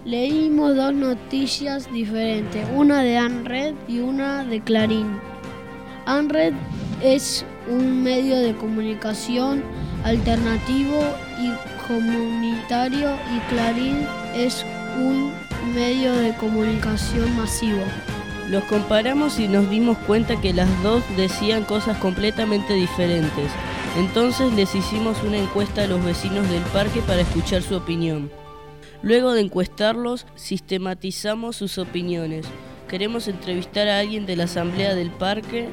[SPEAKER 14] Leímos dos noticias diferentes, una de ANRED y una de Clarín. ANRED es un medio de comunicación alternativo y comunitario y Clarín es un medio de comunicación masivo.
[SPEAKER 22] Los comparamos y nos dimos cuenta que las dos decían cosas completamente diferentes. Entonces les hicimos una encuesta a los vecinos del parque para escuchar su opinión. Luego de encuestarlos, sistematizamos sus opiniones. Queremos entrevistar a alguien de la asamblea del parque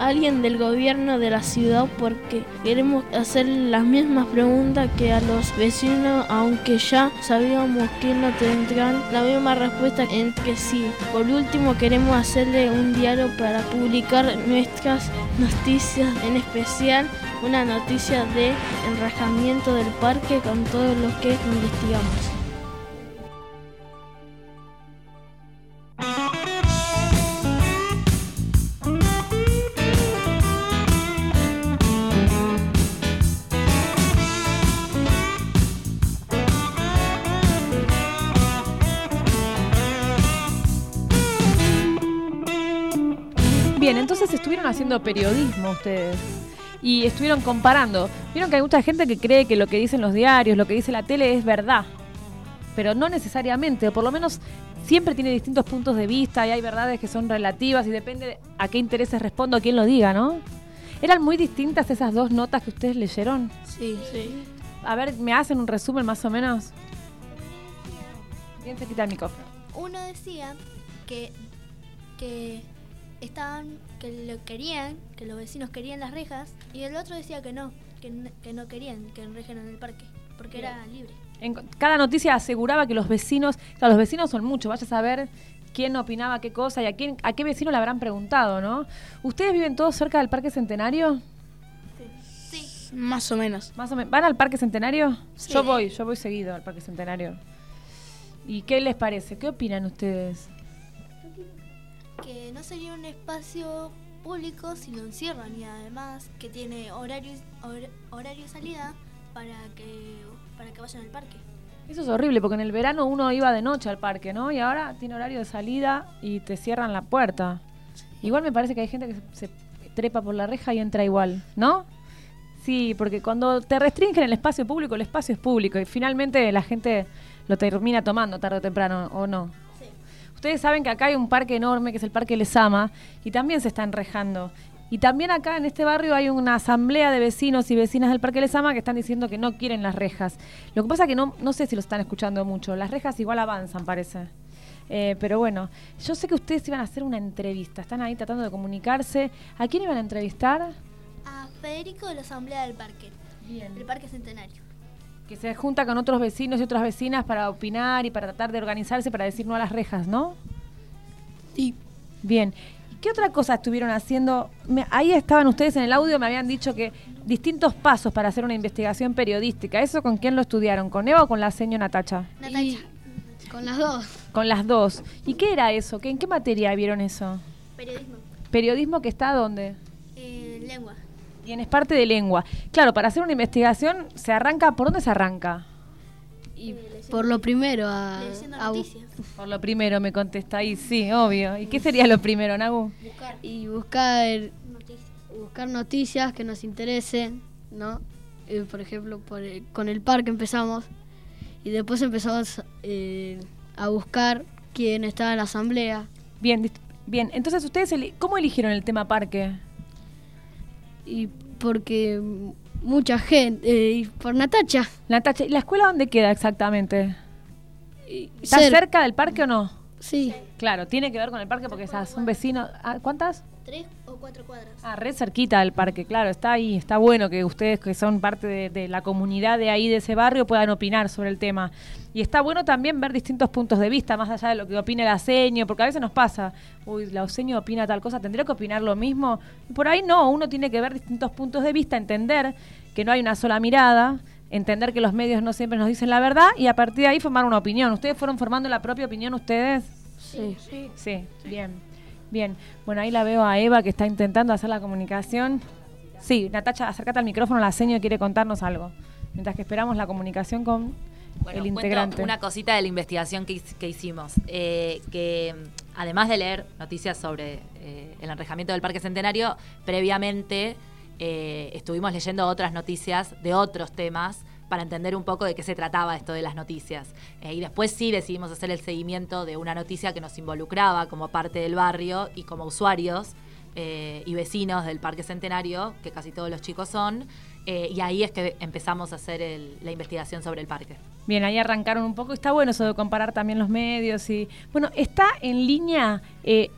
[SPEAKER 14] alguien del gobierno de la ciudad porque queremos hacer las mismas preguntas que a los vecinos, aunque ya sabíamos que no tendrán la misma respuesta en que sí. Por último, queremos hacerle un diario para publicar nuestras noticias, en especial una noticia de enrajamiento del parque con todo lo que investigamos.
[SPEAKER 13] Entonces estuvieron haciendo periodismo ustedes y estuvieron comparando. Vieron que hay mucha gente que cree que lo que dicen los diarios, lo que dice la tele es verdad, pero no necesariamente, o por lo menos siempre tiene distintos puntos de vista y hay verdades que son relativas y depende a qué intereses respondo a quién lo diga, ¿no? ¿Eran muy distintas esas dos notas que ustedes leyeron?
[SPEAKER 14] Sí, sí.
[SPEAKER 13] A ver, ¿me hacen un resumen más o menos? Bien, se quita el micrófono.
[SPEAKER 19] Uno decía que, que estaban que lo querían, que los vecinos querían las rejas, y el otro decía que no, que, no querían que enrejen en el parque, porque era libre.
[SPEAKER 13] En cada noticia aseguraba que los vecinos, o sea, los vecinos son muchos, vaya a saber quién opinaba qué cosa y a quién, a qué vecino le habrán preguntado, ¿no? ¿Ustedes viven todos cerca del Parque Centenario?
[SPEAKER 14] Sí. sí. Más o menos.
[SPEAKER 13] Más o menos. ¿Van al Parque Centenario? Yo voy, yo voy seguido al Parque Centenario. ¿Y qué les parece? ¿Qué opinan ustedes?
[SPEAKER 19] Que no sería un espacio público si lo encierran y además que tiene horario, horario de salida para que, para que vayan al parque.
[SPEAKER 13] Eso es horrible porque en el verano uno iba de noche al parque, ¿no? Y ahora tiene horario de salida y te cierran la puerta. Igual me parece que hay gente que se, se trepa por la reja y entra igual, ¿no? Sí, porque cuando te restringen el espacio público, el espacio es público y finalmente la gente lo termina tomando tarde o temprano, ¿o no? Ustedes saben que acá hay un parque enorme que es el Parque Lesama y también se está enrejando. Y también acá en este barrio hay una asamblea de vecinos y vecinas del Parque Lesama que están diciendo que no quieren las rejas. Lo que pasa es que no, no sé si lo están escuchando mucho. Las rejas igual avanzan, parece. Eh, pero bueno, yo sé que ustedes iban a hacer una entrevista. Están ahí tratando de comunicarse. ¿A quién iban a entrevistar?
[SPEAKER 19] A Federico de la Asamblea del Parque. Bien. Del Parque Centenario
[SPEAKER 13] que se junta con otros vecinos y otras vecinas para opinar y para tratar de organizarse para decir no a las rejas, ¿no?
[SPEAKER 14] Sí.
[SPEAKER 13] Bien. ¿Qué otra cosa estuvieron haciendo? ahí estaban ustedes en el audio, me habían dicho que distintos pasos para hacer una investigación periodística. ¿Eso con quién lo estudiaron? ¿Con Eva o con la señora Natacha?
[SPEAKER 19] Natacha.
[SPEAKER 14] con las dos.
[SPEAKER 13] Con las dos. ¿Y qué era eso? ¿En qué materia vieron eso?
[SPEAKER 19] Periodismo.
[SPEAKER 13] ¿Periodismo que está dónde?
[SPEAKER 19] En lengua.
[SPEAKER 13] Bien, es parte de lengua. Claro, para hacer una investigación se arranca, ¿por dónde se arranca?
[SPEAKER 14] Y por lo primero, a,
[SPEAKER 13] Por lo primero me contesta ahí, sí, obvio. ¿Y qué sería lo primero, Nagu?
[SPEAKER 14] y buscar buscar noticias que nos interesen, ¿no? Eh, por ejemplo, por el- con el parque empezamos y después empezamos eh, a buscar quién estaba en la asamblea.
[SPEAKER 13] Bien, dist- bien. Entonces, ¿ustedes eli- cómo eligieron el tema parque?
[SPEAKER 14] Y porque mucha gente, eh, y por Natacha.
[SPEAKER 13] Natacha, ¿y la escuela dónde queda exactamente? ¿Está
[SPEAKER 14] cer-
[SPEAKER 13] cerca del parque o no?
[SPEAKER 14] Sí.
[SPEAKER 13] Claro, tiene que ver con el parque porque esas son vecinos. Ah, ¿Cuántas?
[SPEAKER 19] Tres cuatro cuadras.
[SPEAKER 13] Ah, re cerquita del parque, claro, está ahí. Está bueno que ustedes que son parte de, de la comunidad de ahí, de ese barrio, puedan opinar sobre el tema. Y está bueno también ver distintos puntos de vista, más allá de lo que opine el aseño, porque a veces nos pasa, uy, la aseño opina tal cosa, ¿tendría que opinar lo mismo? Por ahí no, uno tiene que ver distintos puntos de vista, entender que no hay una sola mirada, entender que los medios no siempre nos dicen la verdad y a partir de ahí formar una opinión. ¿Ustedes fueron formando la propia opinión ustedes?
[SPEAKER 14] Sí.
[SPEAKER 13] Sí, bien. Bien. Bueno, ahí la veo a Eva que está intentando hacer la comunicación. Sí, Natacha, acércate al micrófono, la seño quiere contarnos algo. Mientras que esperamos la comunicación con
[SPEAKER 31] Bueno,
[SPEAKER 13] el integrante.
[SPEAKER 31] una cosita de la investigación que, que hicimos. eh, que mm, además de leer noticias sobre eh, el enrejamiento del Parque Centenario, previamente eh, estuvimos leyendo otras noticias de otros temas para entender un poco de qué se trataba esto de las noticias. Eh, y después sí decidimos hacer el seguimiento de una noticia que nos involucraba como parte del barrio y como usuarios eh, y vecinos del Parque Centenario, que casi todos los chicos son. eh, y ahí es que empezamos a hacer la investigación sobre el parque.
[SPEAKER 13] Bien, ahí arrancaron un poco. Está bueno eso de comparar también los medios. y Bueno, está en línea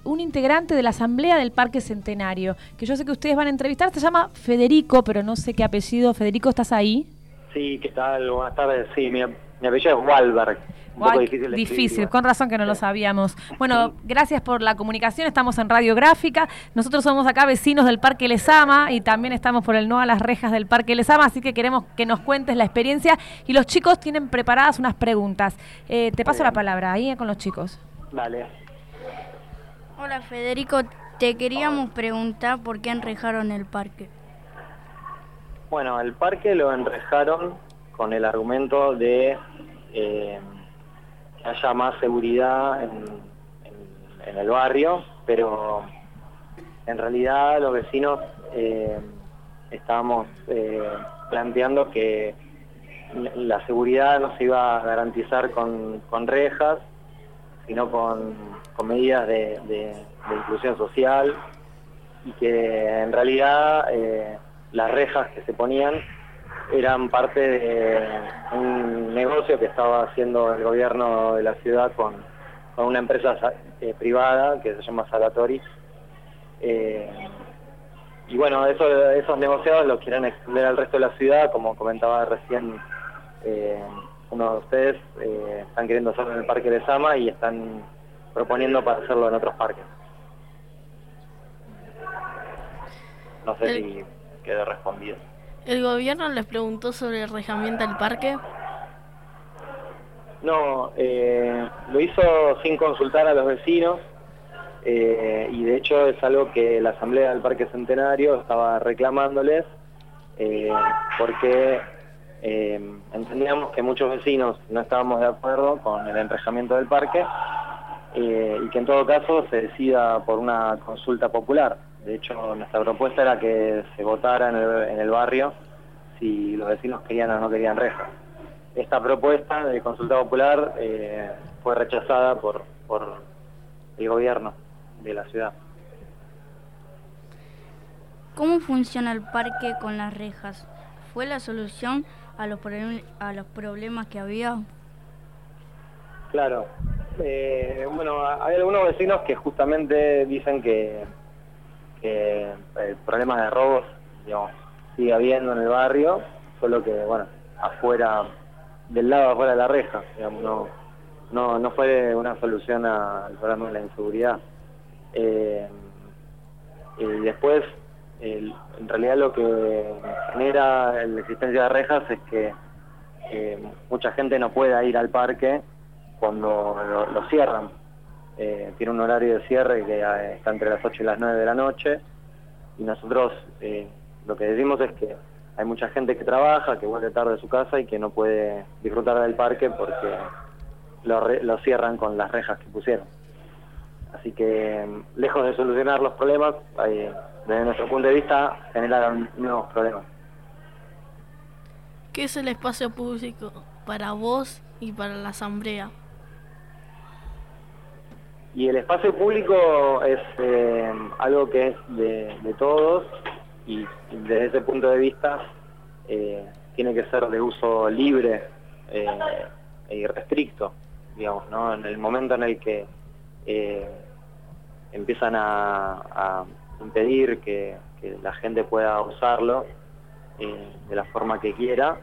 [SPEAKER 13] un integrante de la Asamblea del Parque Centenario, que yo sé que ustedes van a entrevistar. Se llama Federico, pero no sé qué apellido. Federico, ¿estás ahí?
[SPEAKER 32] Sí, ¿qué tal? Buenas tardes. Sí, mi, mi apellido es Walberg. Un poco difícil de
[SPEAKER 13] difícil, con razón que no lo sabíamos. Bueno, gracias por la comunicación, estamos en Radiográfica, nosotros somos acá vecinos del Parque Lesama y también estamos por el no a las rejas del Parque Lesama, así que queremos que nos cuentes la experiencia y los chicos tienen preparadas unas preguntas. Eh, te paso la palabra ahí eh, con los chicos.
[SPEAKER 32] Dale.
[SPEAKER 33] Hola Federico, te queríamos preguntar por qué enrejaron el parque.
[SPEAKER 32] Bueno, el parque lo enrejaron con el argumento de eh, que haya más seguridad en, el barrio, pero en realidad los vecinos eh, estábamos eh, planteando que la seguridad no se iba a garantizar con, con rejas, sino con, con medidas de, inclusión social y que en realidad las rejas que se ponían eran parte de un negocio que estaba haciendo el gobierno de la ciudad con, con una empresa sa- eh, privada que se llama Salatori. Eh, y bueno, eso- esos negociados los quieren extender al resto de la ciudad, como comentaba recién eh, uno de ustedes, están queriendo hacerlo en el Parque de Sama y están proponiendo para hacerlo en otros parques. No sé
[SPEAKER 34] El-
[SPEAKER 32] si quedé respondido.
[SPEAKER 34] ¿El gobierno les preguntó sobre el regamiento del parque?
[SPEAKER 32] No, eh, lo hizo sin consultar a los vecinos eh, y de hecho es algo que la Asamblea del Parque Centenario estaba reclamándoles eh, porque entendíamos que muchos vecinos no estábamos de acuerdo con el enrejamiento del parque y que en todo caso se decida por una consulta popular. De hecho, nuestra propuesta era que se votara en el, en el barrio si los vecinos querían o no querían rejas. Esta propuesta de consulta popular eh, fue rechazada por, por el gobierno de la ciudad.
[SPEAKER 33] ¿Cómo funciona el parque con las rejas? ¿Fue la solución a los, problem- a los problemas que había?
[SPEAKER 32] Claro. Eh, bueno, hay algunos vecinos que justamente dicen que, que el problema de robos digamos, sigue habiendo en el barrio, solo que, bueno, afuera, del lado afuera de la reja, no, no, no fue una solución al problema de la inseguridad. Eh, y después, en realidad lo que genera la existencia de rejas es que eh, mucha gente no pueda ir al parque cuando lo cierran. Eh, tiene un horario de cierre que eh, está entre las 8 y las 9 de la noche y nosotros eh, lo que decimos es que hay mucha gente que trabaja, que vuelve tarde a su casa y que no puede disfrutar del parque porque lo, lo cierran con las rejas que pusieron. Así que, mm, lejos de solucionar los problemas, desde nuestro punto de vista, generaron nuevos problemas.
[SPEAKER 34] ¿Qué es el espacio público para vos y para la asamblea?
[SPEAKER 32] Y el espacio público es eh, algo que es de, todos y desde ese punto de vista eh, tiene que ser de uso libre eh, e irrestricto, digamos, ¿no? En el momento en el que empiezan a, impedir que, la gente pueda usarlo de la forma que quiera,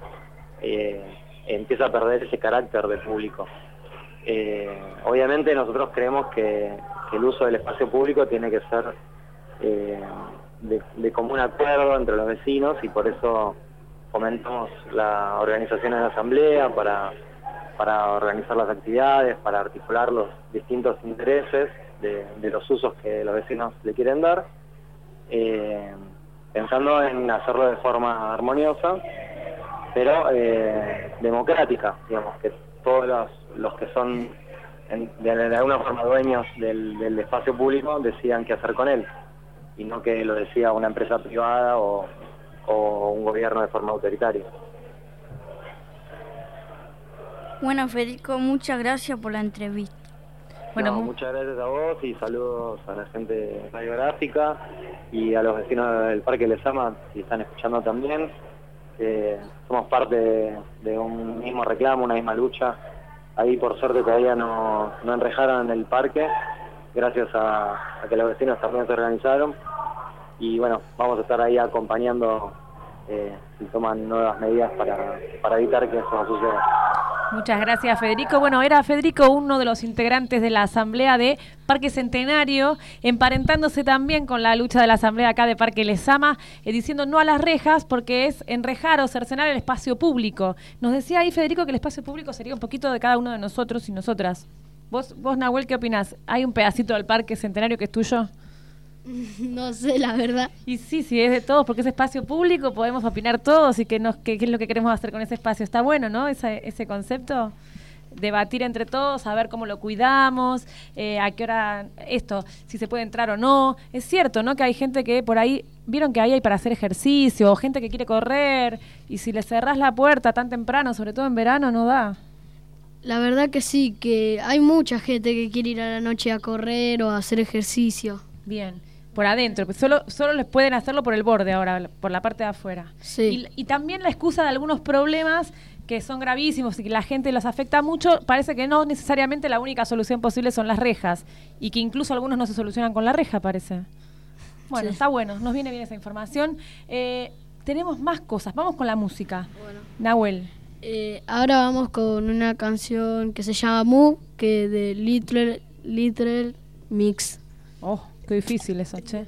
[SPEAKER 32] empieza a perder ese carácter de público. Eh, obviamente nosotros creemos que, el uso del espacio público tiene que ser eh, de, común acuerdo entre los vecinos y por eso fomentamos la organización de la asamblea para, para organizar las actividades, para articular los distintos intereses de, los usos que los vecinos le quieren dar, eh, pensando en hacerlo de forma armoniosa, pero democrática, digamos, que todos los, los que son en- de, de alguna forma dueños del, del espacio público decidan qué hacer con él y no que lo decida una empresa privada o, o un gobierno de forma autoritaria.
[SPEAKER 33] Bueno, Federico, muchas gracias por la entrevista.
[SPEAKER 32] Bueno, muchas gracias a vos y saludos a la gente radiográfica y a los vecinos del Parque Lesama, si están escuchando también. Eh, somos parte de, de un mismo reclamo, una misma lucha. Ahí por suerte todavía no, no enrejaron el parque, gracias a, que los vecinos también se organizaron. Y bueno, vamos a estar ahí acompañando eh, si toman nuevas medidas para, para evitar que eso suceda.
[SPEAKER 13] Muchas gracias, Federico. Bueno, era Federico uno de los integrantes de la Asamblea de Parque Centenario, emparentándose también con la lucha de la Asamblea acá de Parque Lesama, eh, diciendo no a las rejas porque es enrejar o cercenar el espacio público. Nos decía ahí, Federico, que el espacio público sería un poquito de cada uno de nosotros y nosotras. Vos, vos Nahuel, ¿qué opinás? ¿Hay un pedacito del Parque Centenario que es tuyo?
[SPEAKER 14] No sé, la verdad.
[SPEAKER 13] Y sí, sí, es de todos, porque es espacio público, podemos opinar todos y qué nos, qué, qué es lo que queremos hacer con ese espacio. Está bueno, ¿no? Ese, ese concepto. Debatir entre todos, saber cómo lo cuidamos, eh, a qué hora esto, si se puede entrar o no. Es cierto, ¿no? Que hay gente que por ahí, vieron que ahí hay para hacer ejercicio, o gente que quiere correr, y si le cerrás la puerta tan temprano, sobre todo en verano, no da.
[SPEAKER 14] La verdad que sí, que hay mucha gente que quiere ir a la noche a correr o a hacer ejercicio.
[SPEAKER 13] Bien, por adentro, pues solo, solo les pueden hacerlo por el borde ahora, por la parte de afuera.
[SPEAKER 14] Sí.
[SPEAKER 13] Y, y también la excusa de algunos problemas que son gravísimos y que la gente los afecta mucho, parece que no necesariamente la única solución posible son las rejas y que incluso algunos no se solucionan con la reja, parece. Bueno,
[SPEAKER 14] Sí.
[SPEAKER 13] está bueno, nos viene bien esa información. Eh, tenemos más cosas, vamos con la música. Nahuel.
[SPEAKER 14] Eh, ahora vamos con una canción que se llama Mu, que de Little, Little Mix.
[SPEAKER 13] Oh, qué difícil eso, che.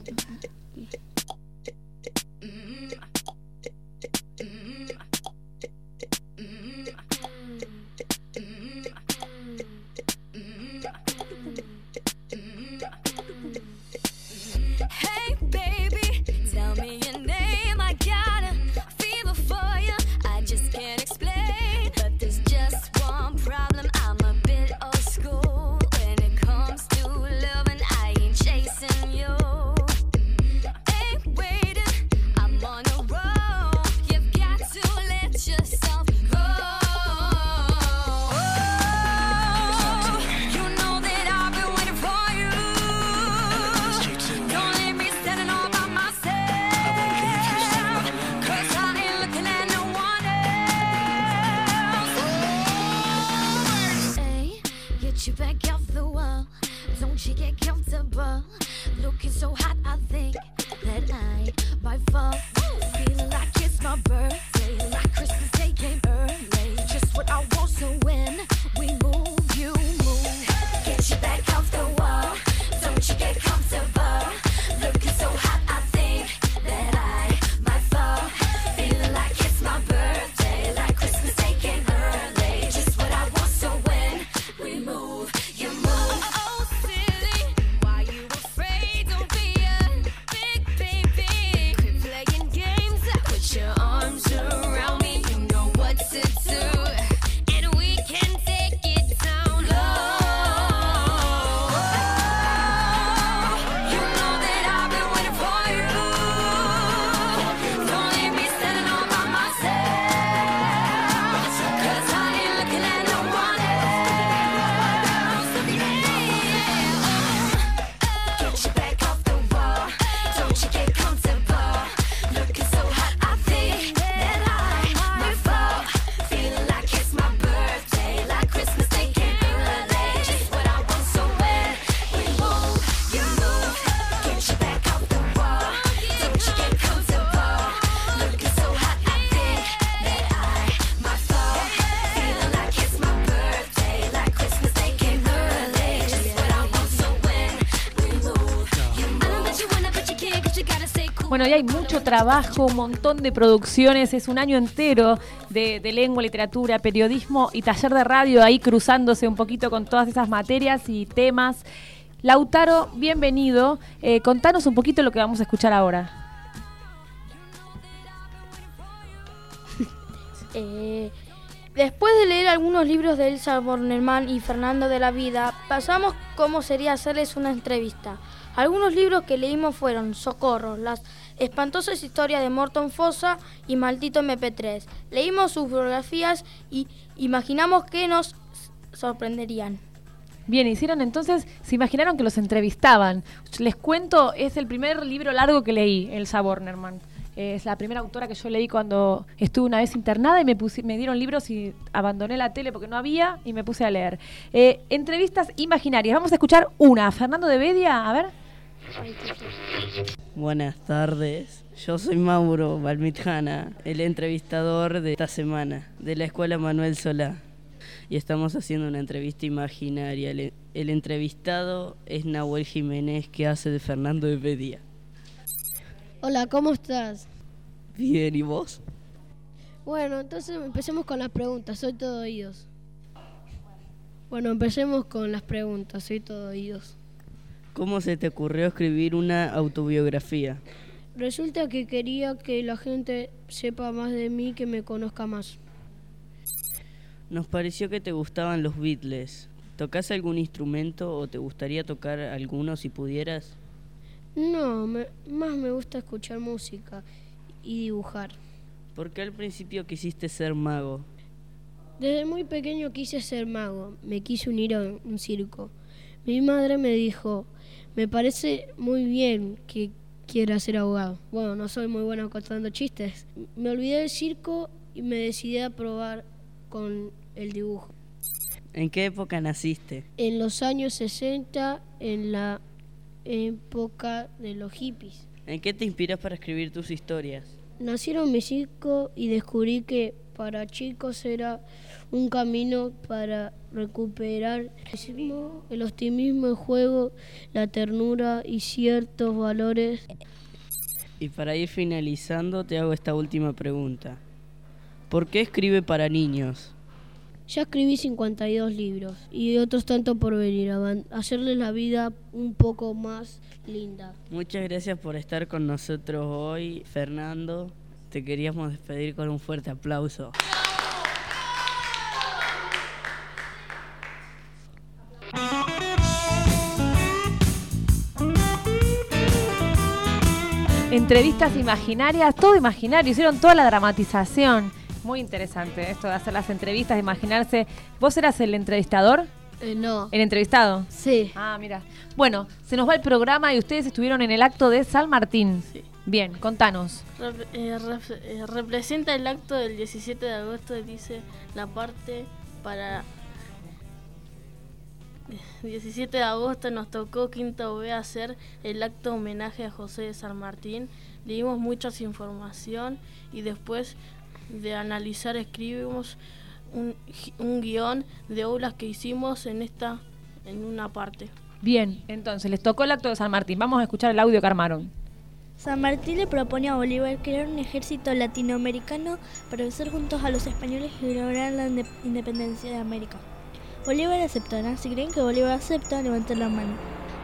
[SPEAKER 13] Bueno, y hay mucho trabajo, un montón de producciones, es un año entero de, lengua, literatura, periodismo y taller de radio ahí cruzándose un poquito con todas esas materias y temas. Lautaro, bienvenido. Eh, contanos un poquito lo que vamos a escuchar ahora.
[SPEAKER 18] Eh, después de leer algunos libros de Elsa Bornerman y Fernando de la Vida, pasamos cómo sería hacerles una entrevista. Algunos libros que leímos fueron Socorro, las espantosas historias de Morton Fossa y Maldito MP3. Leímos sus biografías y imaginamos que nos sorprenderían.
[SPEAKER 13] Bien, hicieron entonces, se imaginaron que los entrevistaban. Les cuento, es el primer libro largo que leí, Elsa Bornerman. Es la primera autora que yo leí cuando estuve una vez internada y me, puse- me dieron libros y abandoné la tele porque no había y me puse a leer. Eh, entrevistas imaginarias. Vamos a escuchar una. Fernando de Bedia, a ver.
[SPEAKER 22] Buenas tardes, yo soy Mauro Balmitjana, el entrevistador de esta semana de la Escuela Manuel Solá. Y estamos haciendo una entrevista imaginaria. El, el entrevistado es Nahuel Jiménez, que hace de Fernando de Bedía.
[SPEAKER 14] Hola, ¿cómo estás?
[SPEAKER 22] Bien, ¿y vos?
[SPEAKER 14] Bueno, entonces empecemos con las preguntas, soy todo oídos. Bueno, empecemos con las preguntas, soy todo oídos.
[SPEAKER 22] ¿Cómo se te ocurrió escribir una autobiografía?
[SPEAKER 14] Resulta que quería que la gente sepa más de mí, que me conozca más.
[SPEAKER 22] Nos pareció que te gustaban los Beatles. ¿Tocas algún instrumento o te gustaría tocar alguno si pudieras?
[SPEAKER 14] No, me- más me gusta escuchar música y dibujar.
[SPEAKER 22] ¿Por qué al principio quisiste ser mago?
[SPEAKER 14] Desde muy pequeño quise ser mago, me quise unir a un circo. Mi madre me dijo, me parece muy bien que quiera ser abogado. Bueno, no soy muy bueno contando chistes. Me olvidé del circo y me decidí a probar con el dibujo.
[SPEAKER 22] ¿En qué época naciste?
[SPEAKER 14] En los años 60, en la época de los hippies.
[SPEAKER 22] ¿En qué te inspiras para escribir tus historias?
[SPEAKER 14] Nacieron mis circo y descubrí que para chicos era un camino para recuperar el optimismo, el juego, la ternura y ciertos valores.
[SPEAKER 22] Y para ir finalizando te hago esta última pregunta. ¿Por qué escribe para niños?
[SPEAKER 14] Ya escribí 52 libros y otros tanto por venir, a hacerles la vida un poco más linda.
[SPEAKER 22] Muchas gracias por estar con nosotros hoy, Fernando. Te queríamos despedir con un fuerte aplauso.
[SPEAKER 13] Entrevistas imaginarias, todo imaginario, hicieron toda la dramatización. Muy interesante esto de hacer las entrevistas, de imaginarse. ¿Vos eras el entrevistador?
[SPEAKER 14] Eh, no.
[SPEAKER 13] ¿El entrevistado?
[SPEAKER 14] Sí.
[SPEAKER 13] Ah, mira. Bueno, se nos va el programa y ustedes estuvieron en el acto de San Martín. Sí. Bien, contanos.
[SPEAKER 34] Rep- eh, rep- eh, representa el acto del 17 de agosto, dice la parte para... 17 de agosto nos tocó Quinto B hacer el acto homenaje a José de San Martín. Leímos mucha información y después de analizar escribimos un, un guion de obras que hicimos en esta en una parte.
[SPEAKER 13] Bien, entonces les tocó el acto de San Martín. Vamos a escuchar el audio que armaron.
[SPEAKER 19] San Martín le propone a Bolívar crear un ejército latinoamericano para vencer juntos a los españoles y lograr la inde- independencia de América. Bolívar aceptará. Si creen que Bolívar acepta, levanten la mano.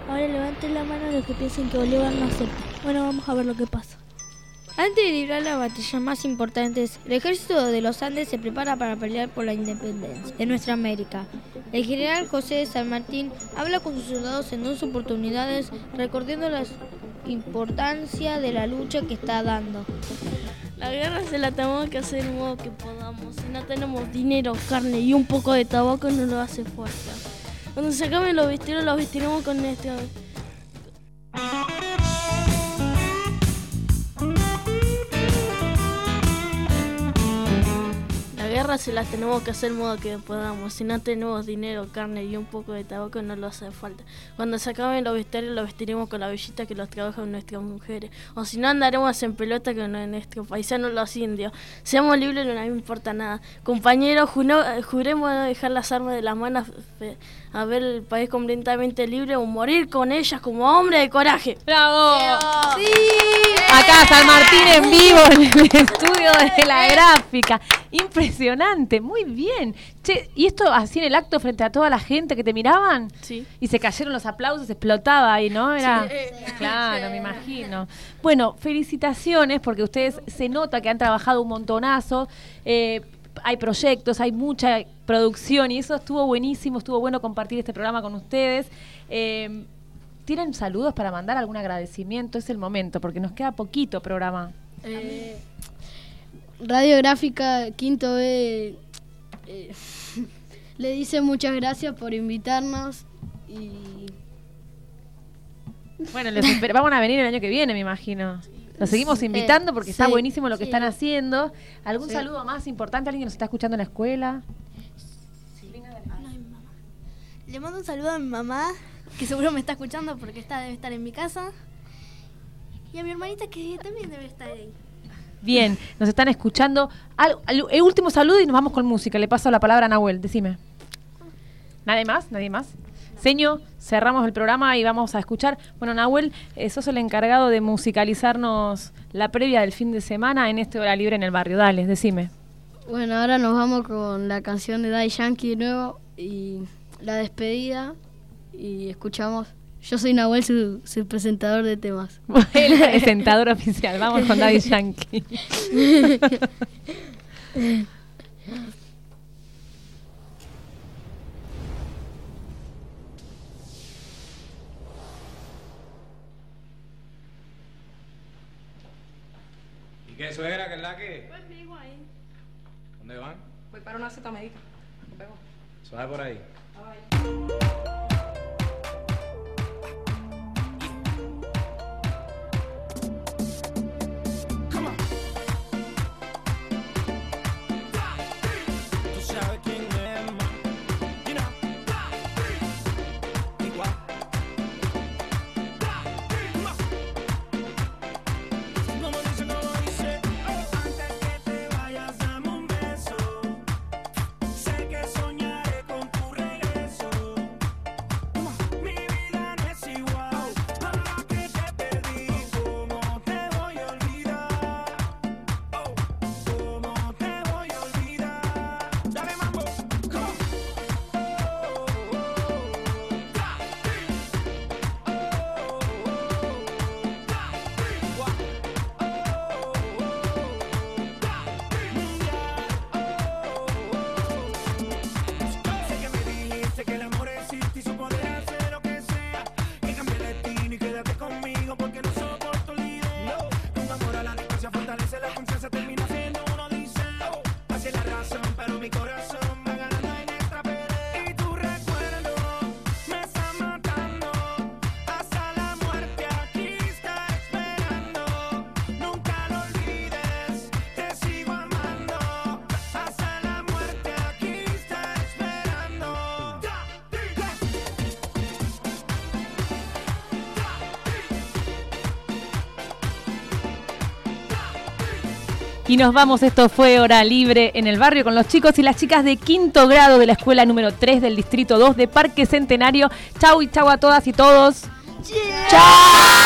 [SPEAKER 19] Ahora levanten la mano los que piensen que Bolívar no acepta. Bueno, vamos a ver lo que pasa.
[SPEAKER 18] Antes de librar las batallas más importantes, el ejército de los Andes se prepara para pelear por la independencia de nuestra América. El general José de San Martín habla con sus soldados en dos oportunidades, recordando la importancia de la lucha que está dando.
[SPEAKER 34] La guerra se la tenemos que hacer de modo que podamos. Si no tenemos dinero, carne y un poco de tabaco, no lo hace falta. Cuando se acaben los vestidos, los vestiremos con este. Guerra se la tenemos que hacer de modo que podamos. Si no tenemos dinero, carne y un poco de tabaco, no lo hace falta. Cuando se acaben los vestuarios, los vestiremos con la bellita que los trabajan nuestras mujeres. O si no, andaremos en pelota con nuestros paisanos los indios. Seamos libres, no me importa nada. Compañeros, juremos no dejar las armas de las manos a ver el país completamente libre o morir con ellas como hombre de coraje.
[SPEAKER 13] ¡Bravo!
[SPEAKER 34] ¡Sí!
[SPEAKER 13] Acá San Martín en vivo en el estudio de la gráfica. Impresionante, muy bien. Che, ¿y esto así en el acto frente a toda la gente que te miraban?
[SPEAKER 34] Sí.
[SPEAKER 13] Y se cayeron los aplausos, explotaba ahí, ¿no? Era.
[SPEAKER 34] Sí.
[SPEAKER 13] Claro, me imagino. Bueno, felicitaciones porque ustedes se nota que han trabajado un montonazo. eh, hay proyectos, hay mucha producción y eso estuvo buenísimo, estuvo bueno compartir este programa con ustedes. Eh, ¿Tienen saludos para mandar algún agradecimiento? Es el momento, porque nos queda poquito programa.
[SPEAKER 14] Eh, Radiográfica Quinto B eh, le dice muchas gracias por invitarnos y
[SPEAKER 13] Bueno, les esper- van a venir el año que viene, me imagino. Los seguimos invitando porque está
[SPEAKER 14] Sí.
[SPEAKER 13] buenísimo lo que
[SPEAKER 14] Sí.
[SPEAKER 13] están haciendo. ¿Algún
[SPEAKER 14] Sí.
[SPEAKER 13] saludo más importante? ¿Alguien que nos está escuchando en la escuela?
[SPEAKER 35] Le mando un saludo a mi mamá, que seguro me está escuchando porque está, debe estar en mi casa. Y a mi hermanita que también debe estar ahí.
[SPEAKER 13] Bien, nos están escuchando. El último saludo y nos vamos con música. Le paso la palabra a Nahuel, decime. ¿Nadie más? ¿Nadie más? Seño, cerramos el programa y vamos a escuchar. Bueno, Nahuel, eh, sos el encargado de musicalizarnos la previa del fin de semana en este hora libre en el barrio. Dale, decime.
[SPEAKER 14] bueno, ahora nos vamos con la canción de Daddy Yankee de nuevo y la despedida y escuchamos. Yo soy Nahuel, su, su presentador de temas.
[SPEAKER 13] El presentador oficial. Vamos con Daddy Yankee.
[SPEAKER 23] ¿Y qué suegra que es la que?
[SPEAKER 35] Pues vivo ahí.
[SPEAKER 23] ¿Dónde van?
[SPEAKER 35] Voy para una cita médica. Nos vemos.
[SPEAKER 23] Suave por ahí.
[SPEAKER 13] Y nos vamos, esto fue Hora Libre en el barrio con los chicos y las chicas de quinto grado de la escuela número 3 del Distrito 2 de Parque Centenario. Chau y chau a todas y todos.
[SPEAKER 35] ¡Chao! Au.